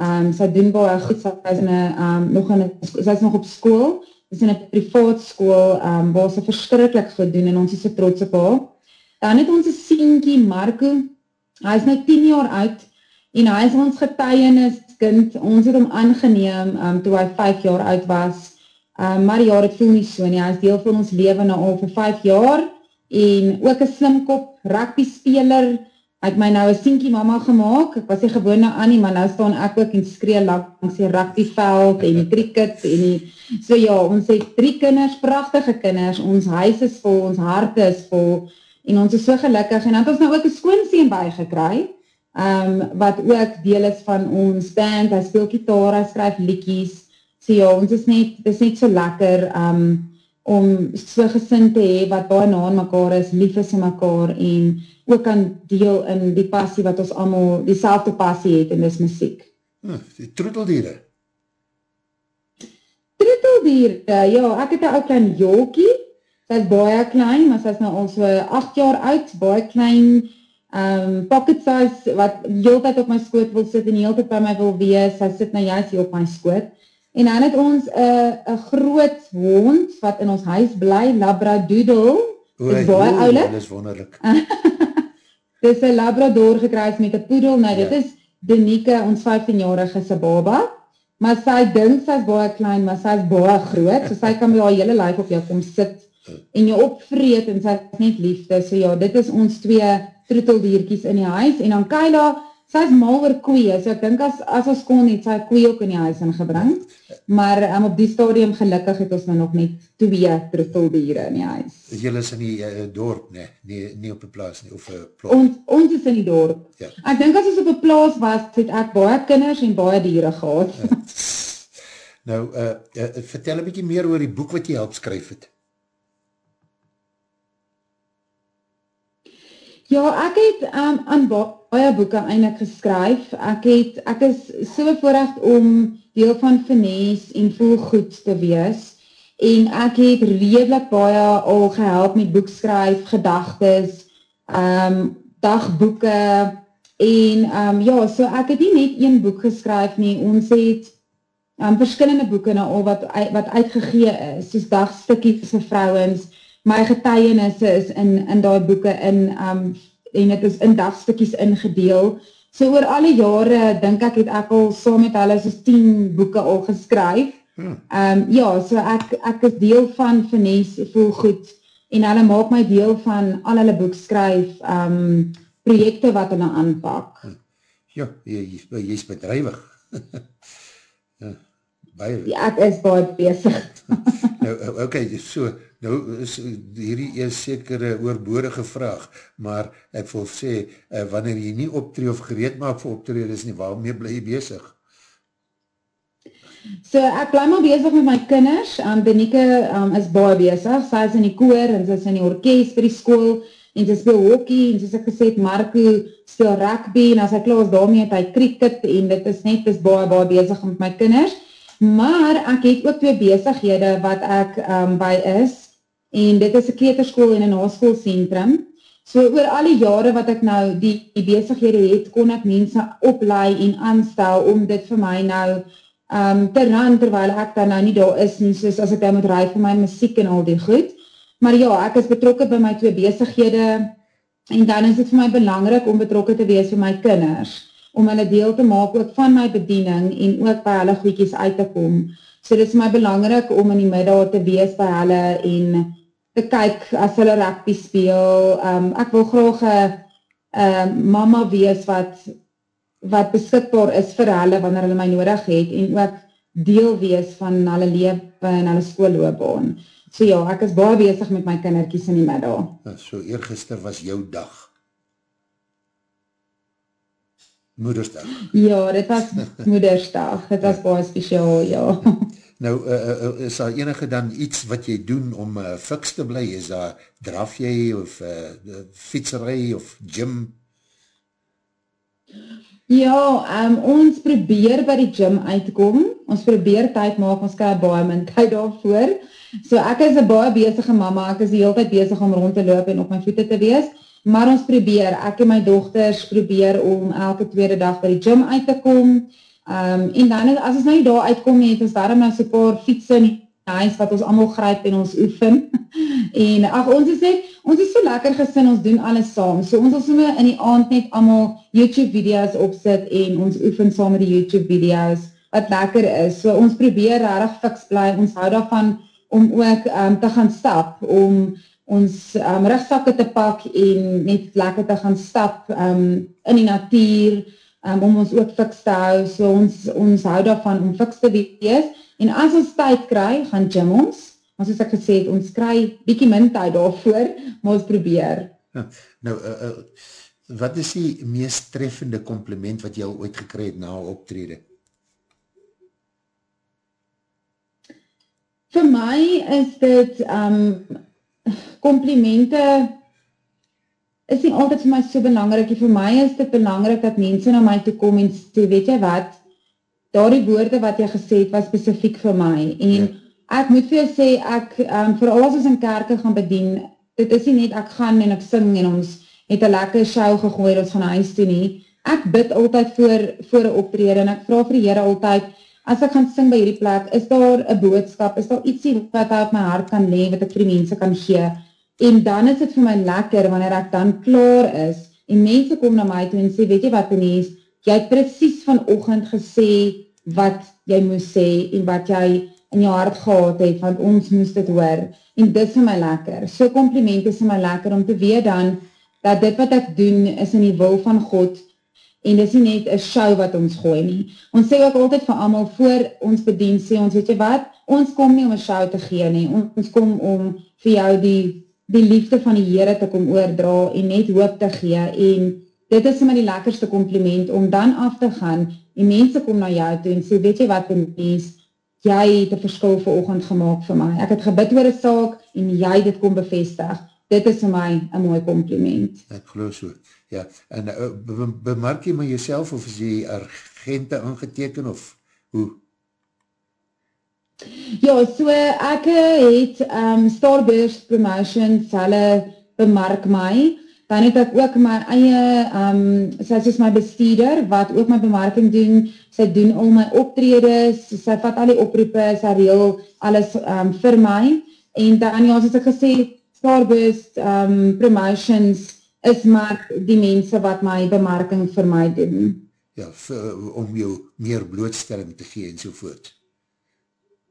Um sy doen baie goed. Sy is 'n um nog 'n sy is nog op skool. Sy is in 'n privaat skool um waar sy verskriklik goed doen en ons is so trots op haar. Dan het ons 'n seentjie, Marco. Hy is nou 10 jaar oud en hy is ons getuieniskind. Ons het hom aangeneem um toe hy 5 jaar oud was. Um maar ja, dit voel nie so nie. Hy is deel van ons lewe nou al vir 5 jaar en ook 'n slimkop rugby speler. Het my nou 'n seentjie mamma gemaak. Ek was nie gewoond daaraan nie, maar nou staan ek ook en skree langs die rugbyveld en die cricket en die so ja, ons het drie kinders, pragtige kinders. Ons huis is vol, ons harte is vol en ons is so gelukkig en dan het ons nou ook 'n skoonseun bygekry. Um wat ook deel is van ons band. Hy speel gitaar, hy skryf liedjies. So ja, ons is net dis net so lekker um om so gesin te hê wat baie na aan mekaar is, lief is vir mekaar en ook kan deel in die passie wat ons almal dieselfde passie het en dis musiek. Hm, die troeteldiere. Troeteldiere, ja, ek het 'n ou klein jolkie. Sy's baie klein, maar sy's nou al so 8 jaar oud, baie klein. Um pocket size wat heeltyd op my skoot wil sit en heeltyd by my wil wees. Sy sit nou juist hier op my skoot. En dan het ons 'n uh, 'n groot hond wat in ons huis bly, Labradoodle. Dis baie oulik. Dit is wonderlik. Dis 'n Labrador gekry met 'n poedel. Nou dit ja. is Denike, ons 15-jarige se baba. Maar sy dink sy's baie klein, maar sy's baie groot. So sy kan met haar hele lyf op jou kom sit en jou opvreet en sy's net liefde. So ja, dit is ons twee troeteldiertjies in die huis en dan Kyla Sy's mal oor koeie, so ek dink as as ons kon net sy koeie ook in die huis ingebring. Maar um, op die stadium gelukkig het ons nou nog net twee troeteldiere in die huis. Julle is in die uh, dorp, nee, nie nie op 'n plaas nie of 'n plot. Ons ons is in die dorp. Ja. Ek dink as ons op 'n plaas was, het ek baie kinders en baie diere gehad. Ja. Nou, uh, uh, vertel 'n bietjie meer oor die boek wat jy help skryf het. Ja, ek het um, aan baie boeke eintlik geskryf. Ek het ek is so bevoorreg om deel van Finesse en Voel Goed te wees en ek het redelik baie al gehelp met boekskryf, gedagtes, ehm um, dagboeke en ehm um, ja, so ek het nie net een boek geskryf nie. Ons het um, verskillende boeke nou al wat wat uitgegee is, soos dagstukkies vir vrouens my getuienisse is in in daai boeke in um en dit is in dagstukkies ingedeel. So oor al die jare dink ek het ek al saam met hulle so 10 boeke al geskryf. Hmm. Um ja, so ek ek is deel van Finesse voel goed en hulle maak my deel van al hulle boekskryf um projekte wat hulle aanpak. Hmm. Ja, jy jy's bedrywig. ja, baie. Ja, ek is baie besig. nou okay, so Nou, is, hierdie is sekere oorbodige vraag, maar ek wil sê, uh, wanneer jy nie optree of gereed maak vir optree, is nie, waarmee bly jy bezig? So, ek bly maar bezig met my kinders, um, Benike um, is baie bezig, sy is in die koor, en sy is in die orkest by die school, en sy speel hockey, en soos ek gesê het, Marco speel rugby, en as hy klaar is daarmee, het hy cricket, en dit is net, is baie, baie bezig met my kinders, maar ek het ook twee bezighede wat ek um, by is, en dit is 'n kleuterskool en 'n naskoolsentrum. So oor al die jare wat ek nou die, die besighede het, kon ek mense oplei en aanstel om dit vir my nou um te ran terwyl ek dan nou nie daar is nie, soos as ek dan moet ry vir my musiek en al die goed. Maar ja, ek is betrokke by my twee besighede en dan is dit vir my belangrik om betrokke te wees vir my kinders. Om hulle deel te maak ook van my bediening en ook by hulle goedjies uit te kom. So dit is my belangrik om in die middag te wees by hulle en te kyk as hulle rugby speel. Um ek wil graag 'n um mamma wees wat wat beskikbaar is vir hulle wanneer hulle my nodig het en ook deel wees van hulle lewe en hulle skoolloopbaan. So ja, ek is baie besig met my kindertjies in die middag. Ja, so eergister was jou dag. Moedersdag. Ja, dit was Moedersdag. Dit was baie spesiaal, ja. Nou, uh, uh, is daar enige dan iets wat jy doen om uh, fiks te bly? Is daar draf jy of uh, fietserij of gym? Ja, um, ons probeer by die gym uitkom. Ons probeer tyd maak, ons kry baie min tyd daarvoor. So ek is 'n baie besige mamma. Ek is die hele tyd besig om rond te loop en op my voete te wees. Maar ons probeer, ek en my dogters probeer om elke tweede dag by die gym uit te kom. Um en dan as ons nou daar uitkom het, is daar nou so 'n paar fietsse in die huis wat ons almal gryp en ons oefen. en ag ons is net ons is so lekker gesin, ons doen alles saam. So ons sal sommer in die aand net almal YouTube video's opsit en ons oefen saam met die YouTube video's wat lekker is. So ons probeer regtig fiks bly. Ons hou daarvan om ook um te gaan stap om ons um rugsakke te pak en net lekker te gaan stap um in die natuur um, om ons ook fiks te hou. So ons ons hou daarvan om fiks te wees en as ons tyd kry, gaan gym ons. Maar soos ek gesê het, ons kry bietjie min tyd daarvoor, maar ons probeer. Ja, nou, uh, uh, wat is die meest treffende compliment wat jy al ooit gekry het na optrede? Vir my is dit um komplimente is nie altyd vir my so belangrik nie. Vir my is dit belangrik dat mense na my toe kom en sê, weet jy wat, daardie woorde wat jy gesê het was spesifiek vir my en ja. ek moet vir jou sê ek um, veral as ons in kerke gaan bedien dit is nie net ek gaan en ek sing en ons het 'n lekker show gegooi ons gaan huis toe nie ek bid altyd voor voor 'n optrede en ek vra vir die Here altyd as ek gaan sing by hierdie plek is daar 'n boodskap is daar ietsie wat op my hart kan lê wat ek vir die mense kan gee? En dan is dit vir my lekker wanneer ek dan klaar is en mense kom na my toe en sê weet jy wat Denise? Jy het presies vanoggend gesê wat jy moes sê en wat jy in jou hart gehad het want ons moes dit hoor. En dit is vir my lekker. So komplimente is vir my lekker om te weet dan dat dit wat ek doen is in die wil van God en dis nie net 'n show wat ons gooi nie. Ons sê ook altyd vir almal voor ons bedien sê ons weet jy wat, ons kom nie om 'n show te gee nie. Ons kom om vir jou die die liefde van die Here te kom oordra en net hoop te gee en dit is my die lekkerste kompliment om dan af te gaan en mense kom na jou toe en sê, weet jy wat, mens, jy het een verskil vir oogend gemaakt vir my. Ek het gebid oor die saak en jy dit kom bevestig. Dit is vir my een mooi compliment. Ek geloof so. Ja, en uh, be bemerk jy my jyself of is jy agente aangeteken of hoe? Ja, so ek het um, Starburst Promotions, hulle bemerk my, Dan het ek ook my eie, um, sy is my bestuurder, wat ook my bemarking doen, sy doen al my optredes, sy vat al die oproepe, sy reel alles um, vir my, en dan, ja, soos ek gesê, Starbust um, Promotions is maar die mense wat my bemarking vir my doen. Ja, vir, om jou meer blootstelling te gee en sovoort.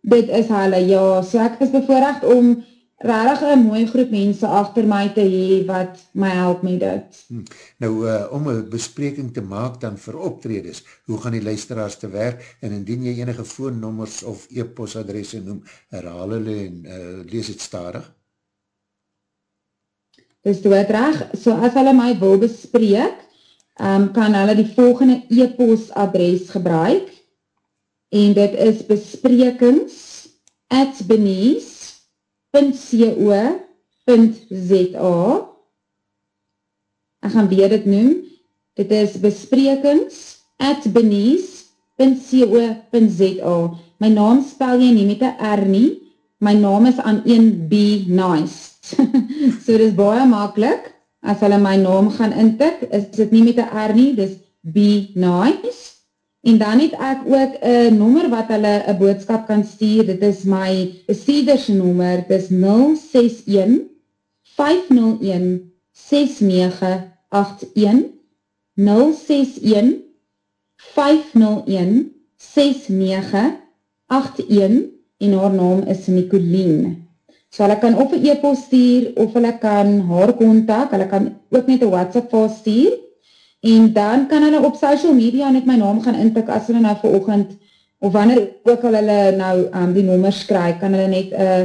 Dit is hulle, ja, so ek is bevoorrecht om rarig een mooie groep mense achter my te hee wat my help met dit. Hm. Nou, uh, om een bespreking te maak dan vir optredes, hoe gaan die luisteraars te werk en indien jy enige voornommers of e-postadresse noem, herhaal hulle en uh, lees het starig? Dis doodreg, so as hulle my wil bespreek, um, kan hulle die volgende e-postadres gebruik en dit is besprekings at Benice www.co.za Ek gaan weer dit noem. Dit is besprekings at benies.co.za My naam spel jy nie met een R nie. My naam is aan een B nice. so dit is baie makkelijk. As hulle my naam gaan intik, is dit nie met een R nie, dit is B nice. En dan het ek ook een nommer wat hulle een boodskap kan stuur, dit is my bestuurderse nommer, dit is 061 501 6981 061 501-6981 en haar naam is Nicolien. So hulle kan of 'n e-pos stuur of hulle kan haar kontak, hulle kan ook net 'n WhatsApp vir stuur. En dan kan hulle op social media net my naam gaan intik as hulle nou vanoggend of wanneer ook al hulle nou um, die nommers kry, kan hulle net 'n uh,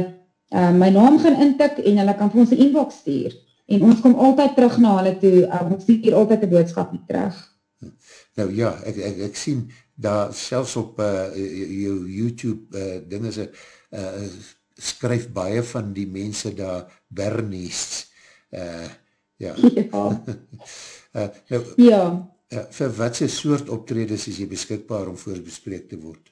um, my naam gaan intik en hulle kan vir ons 'n inbox stuur. En ons kom altyd terug na hulle toe, um, ons stuur altyd 'n boodskap terug. Nou ja, ek, ek, ek sien daar selfs op uh, jou YouTube uh, ding is, uh, skryf baie van die mense daar Bernies. Uh, ja. Ja. uh, nou, ja. Uh, vir wat sy soort optredes is jy beskikbaar om voorbespreek te word?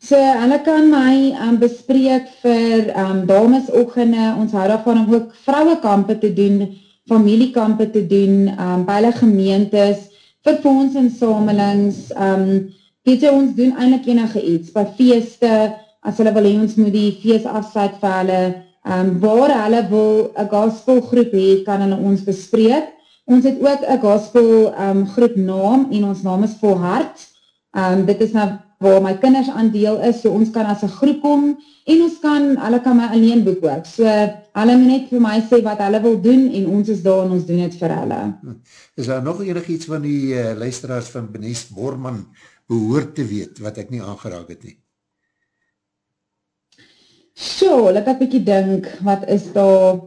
So, hulle kan my um, bespreek vir um, damesoggende, ons hou daarvan om ook vrouwekampe te doen, familiekampe te doen, um, by hulle gemeentes, vir fondsinsamelings, um, weet jy, ons doen eindelijk enige iets, by feeste, as hulle wil heen, ons moet die feest afsluit vir hulle, um, waar hulle wil een gospelgroep hee, kan hulle ons bespreek. Ons het ook een gospelgroep um, naam, en ons naam is Volhard. Um, dit is nou waar my kinders aan deel is, so ons kan as een groep kom, en ons kan, hulle kan my alleen boek ook, so hulle moet net vir my sê wat hulle wil doen, en ons is daar en ons doen het vir hulle. Is daar nog enig iets van die uh, luisteraars van Benies Borman behoort te weet, wat ek nie aangeraak het nie? So, laat ek bykie dink, wat is daar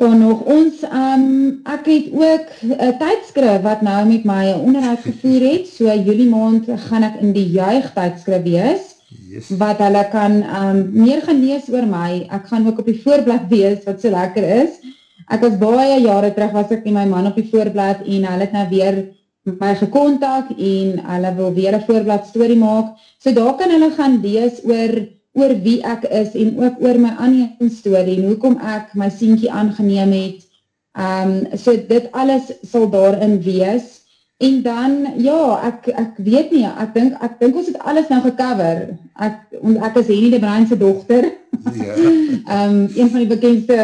Dan nog ons, um, ek het ook een tijdskrif wat nou met my onderhoud gevoer het, so juli maand gaan ek in die juig tijdskrif wees, yes. wat hulle kan um, meer gaan lees oor my, ek gaan ook op die voorblad wees, wat so lekker is. Ek was baie jare terug, was ek met my man op die voorblad, en hulle het nou weer my gekontak, en hulle wil weer een voorblad story maak, so daar kan hulle gaan lees oor oor wie ek is en ook oor my aanneem story en hoekom ek my sienkie aangeneem het. Um, so dit alles sal daarin wees. En dan, ja, ek, ek weet nie, ek dink, ek dink ons het alles nou gecover. Ek, ek is Henny de Bruin se dochter. Ja. um, een van die bekendste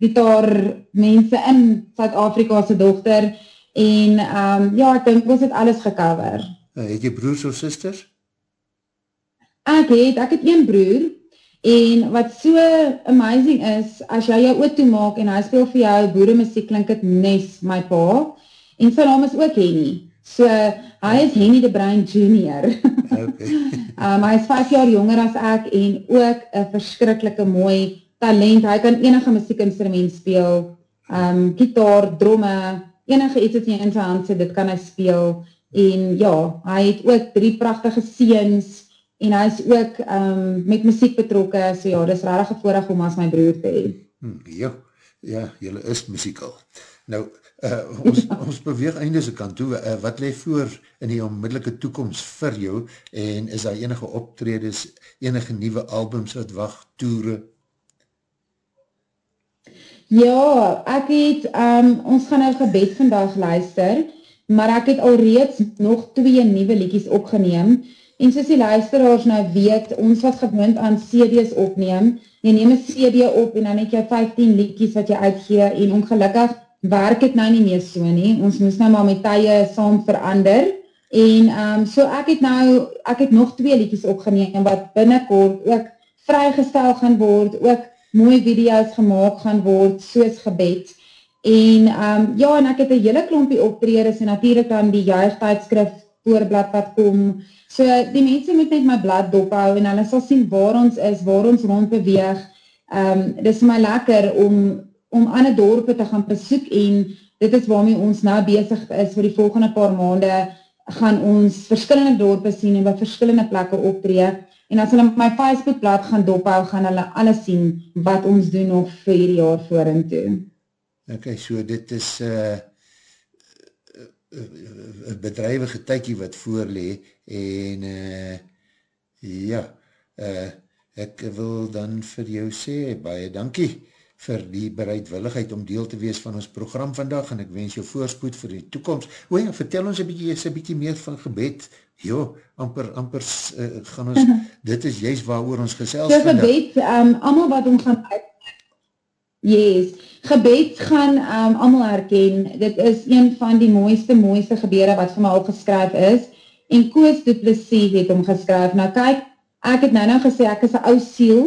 gitaar mense in Zuid-Afrika se dochter. En um, ja, ek dink ons het alles gecover. Uh, het jy broers of sisters? Ek het, ek het een broer, en wat so amazing is, as jy jou oot toemaak, en hy speel vir jou boere muziek, klink het Nes, my pa, en sy naam is ook Henny. So, hy is Henny de Bruin Junior. Okay. um, hy is vijf jaar jonger as ek, en ook een verskrikkelike mooi talent. Hy kan enige muziekinstrument speel, um, gitaar, dromme, enige iets wat jy in sy hand sê, dit kan hy speel. En ja, hy het ook drie prachtige seens, en hy is ook um, met muziek betrokke, so ja, dit is rarig voorig om as my broer te heen. Hmm, ja, ja, jylle is muziekal. Nou, uh, ons, ons beweeg eindes kant toe, uh, wat leef voor in die onmiddellike toekomst vir jou, en is daar enige optredes, enige nieuwe albums wat wacht, toere? Ja, ek het, um, ons gaan nou gebed vandag luister, maar ek het al reeds nog twee nieuwe liedjes opgeneem, En soos die luisteraars nou weet, ons was gewoond aan CD's opneem. Jy neem een CD op en dan het jy 15 liedjes wat jy uitgee en ongelukkig werk het nou nie meer so nie. Ons moes nou maar met tye saam verander. En um, so ek het nou, ek het nog twee liedjes opgeneem wat binnenkort ook vrygestel gaan word, ook mooie video's gemaakt gaan word, soos gebed. En um, ja, en ek het een hele klompie optreders en natuurlijk dan die juigtijdskrif voorblad wat kom, So die mense moet net my blad dophou en hulle sal sien waar ons is, waar ons rond beweeg. Um, dit is my lekker om, om ander dorpe te gaan besoek en dit is waarmee ons nou bezig is vir die volgende paar maande gaan ons verskillende dorpe sien en by verskillende plekke optree. En as hulle my Facebookblad gaan dophou, gaan hulle alles sien wat ons doen nog vir die jaar voorin toe. Ok, so dit is uh, een bedrijvige tykie wat voorlee en uh, ja, uh, ek wil dan vir jou sê, baie dankie vir die bereidwilligheid om deel te wees van ons program vandag en ek wens jou voorspoed vir die toekomst. O ja, vertel ons een bykie, een bykie meer van gebed. Jo, amper, amper uh, gaan ons, dit is juist waar ons gesels so, vandag. So gebed, um, allemaal wat ons gaan uit, Yes, gebed gaan um, allemaal herken, dit is een van die mooiste, mooiste gebede wat vir my al geskryf is, en Koos Duplessis het hom geskryf. Nou kyk, ek het nou nou gesê, ek is een ou siel,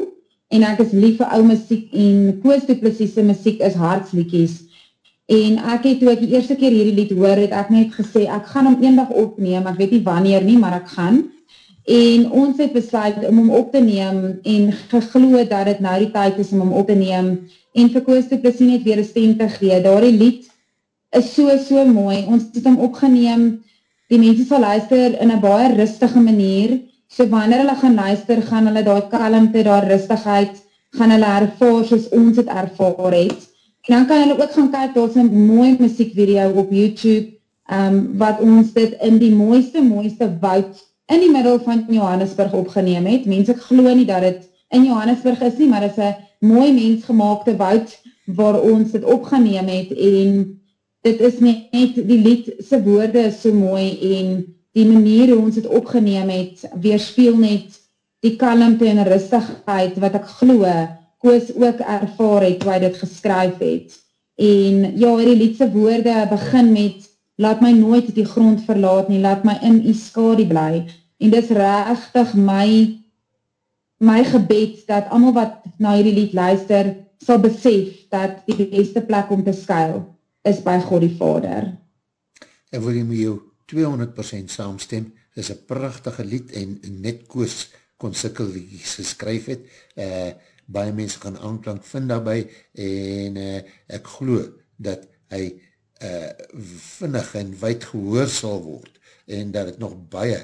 en ek is lief vir ou muziek, en Koos Duplessis' muziek is hartsliekies. En ek het, toe ek die eerste keer hierdie lied hoor, het ek net gesê, ek gaan hom een dag opneem, ek weet nie wanneer nie, maar ek gaan. En ons het besluit om hom op te neem, en gegloed dat het nou die tijd is om hom op te neem, vir Koos te plesie net weer een stem te gee. Daar die lied is so, so mooi. Ons het hom opgeneem, die mense sal luister in een baie rustige manier, so wanneer hulle gaan luister, gaan hulle daar kalmte, daar rustigheid, gaan hulle ervaar soos ons het ervaar het. En dan kan hulle ook gaan kyk, daar is een mooi muziekvideo op YouTube, um, wat ons dit in die mooiste, mooiste woud in die middel van Johannesburg opgeneem het. Mense glo nie dat het in Johannesburg is nie, maar het is een mooi mensgemaakte woud waar ons dit opgeneem het en dit is net die lied se woorde is so mooi en die manier hoe ons dit opgeneem het weerspieël net die kalmte en rustigheid wat ek glo Koos ook ervaar het toe hy dit geskryf het. En ja, die lied se woorde begin met laat my nooit die grond verlaat nie, laat my in u skadu bly. En dis regtig my my gebed dat allemaal wat na hierdie lied luister, sal besef dat die beste plek om te skuil is by God die Vader. En wil jy met jou 200% saamstem, is een prachtige lied en net koos kon sikkel liedjes geskryf het, uh, baie mense gaan aanklank vind daarby en uh, ek glo dat hy uh, vinnig en wijd gehoor sal word en dat het nog baie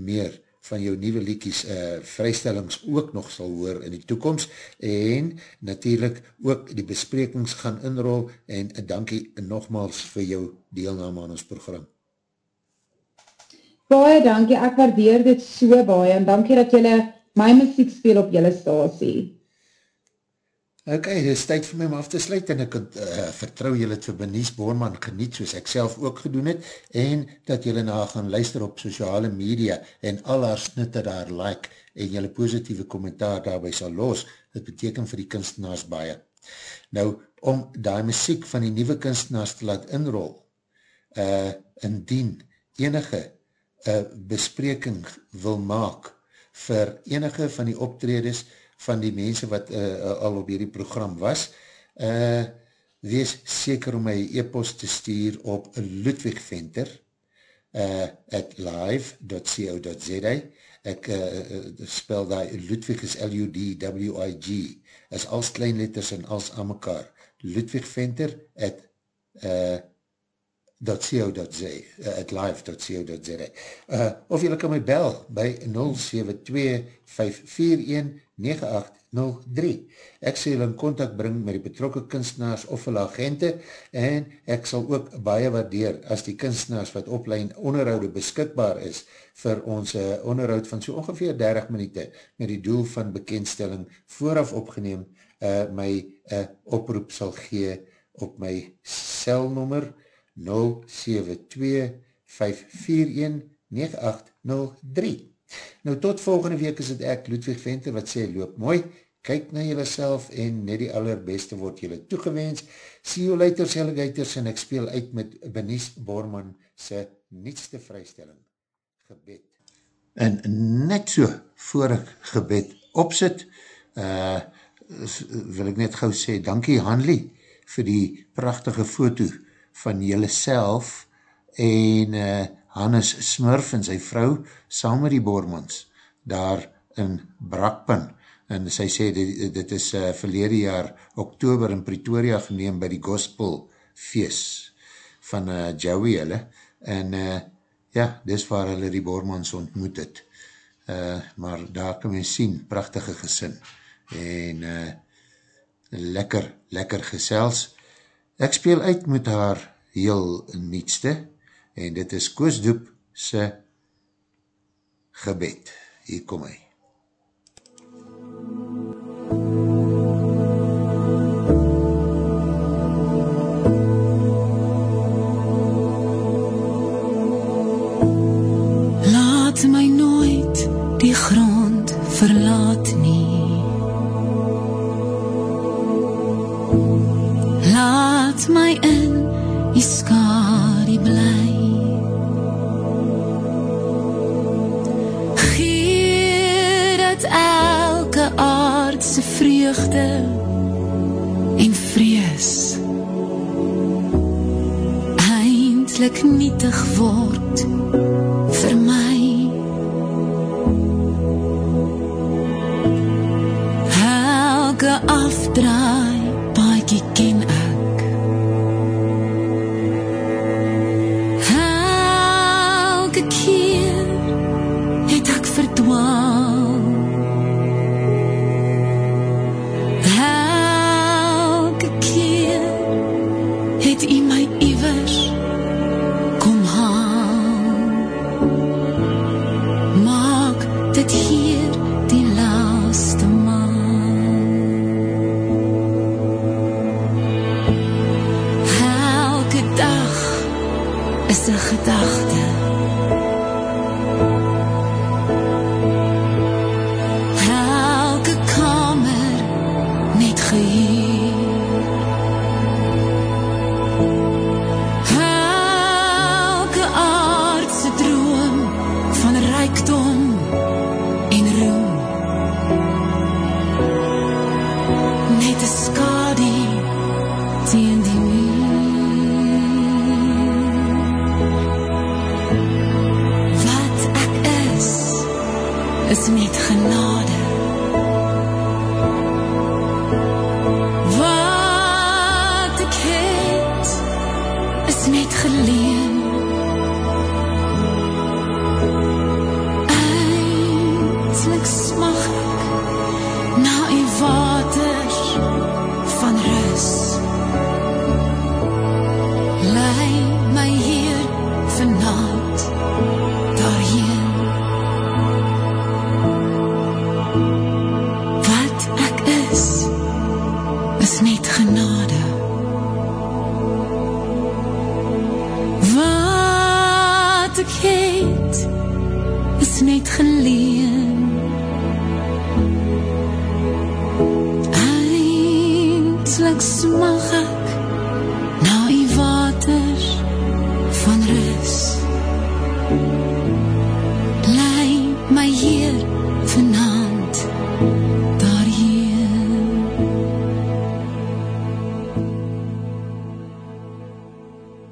meer van jou nieuwe liekies uh, vrystellings ook nog sal hoor in die toekomst en natuurlijk ook die besprekings gaan inrol en uh, dankie nogmaals vir jou deelname aan ons program. Baie dankie, ek waardeer dit so baie en dankie dat jylle my muziek speel op jylle stasie. Ok, dit is tyd vir my om af te sluit en ek uh, vertrouw julle het vir Benies Boorman geniet soos ek self ook gedoen het en dat julle na gaan luister op sociale media en al haar snitte daar like en julle positieve kommentaar daarby sal los, dit beteken vir die kunstenaars baie. Nou, om die muziek van die nieuwe kunstenaars te laat inrol, uh, indien enige uh, bespreking wil maak vir enige van die optredes, van die mense wat uh, al op hierdie program was, uh, wees seker om my e-post te stuur op Ludwig Venter uh, at live.co.za ek uh, spel die Ludwig is L-U-D-W-I-G is als kleinletters en als aan mekaar. Ludwig Venter at uh, .co.za at live.co.za uh, of jylle kan my bel by 072 541 9803. Ek sê hulle in contact bring met die betrokke kunstenaars of hulle agente en ek sal ook baie waardeer as die kunstenaars wat oplein onderhoude beskikbaar is vir ons uh, onderhoud van so ongeveer 30 minuute met die doel van bekendstelling vooraf opgeneem uh, my uh, oproep sal gee op my celnummer 072 541 9803. Nou tot volgende week is het ek, Ludwig Venter, wat sê, loop mooi, kyk na jylle self en net die allerbeste word jylle toegewens. See you later, alligators, en ek speel uit met Benice Borman sy nietste vrystelling. Gebed. En net so, voor ek gebed opzit, uh, wil ek net gauw sê, dankie Hanlie, vir die prachtige foto van jylle self, en uh, Hannes Smurf en sy vrou, saam met die Bormans, daar in Brakpan, en sy sê, dit, dit is uh, verlede jaar, oktober in Pretoria geneem by die Gospel feest van uh, Joey hulle, en uh, ja, dis waar hulle die Bormans ontmoet het, uh, maar daar kan men sien, prachtige gesin, en uh, lekker, lekker gesels, ek speel uit met haar heel nietste, en dit is Koosdoep se gebed. Hier kom hy. Laat my nooit die grond verlaat nie laat my in die skadu vreugde en vrees. Eindelijk nietig word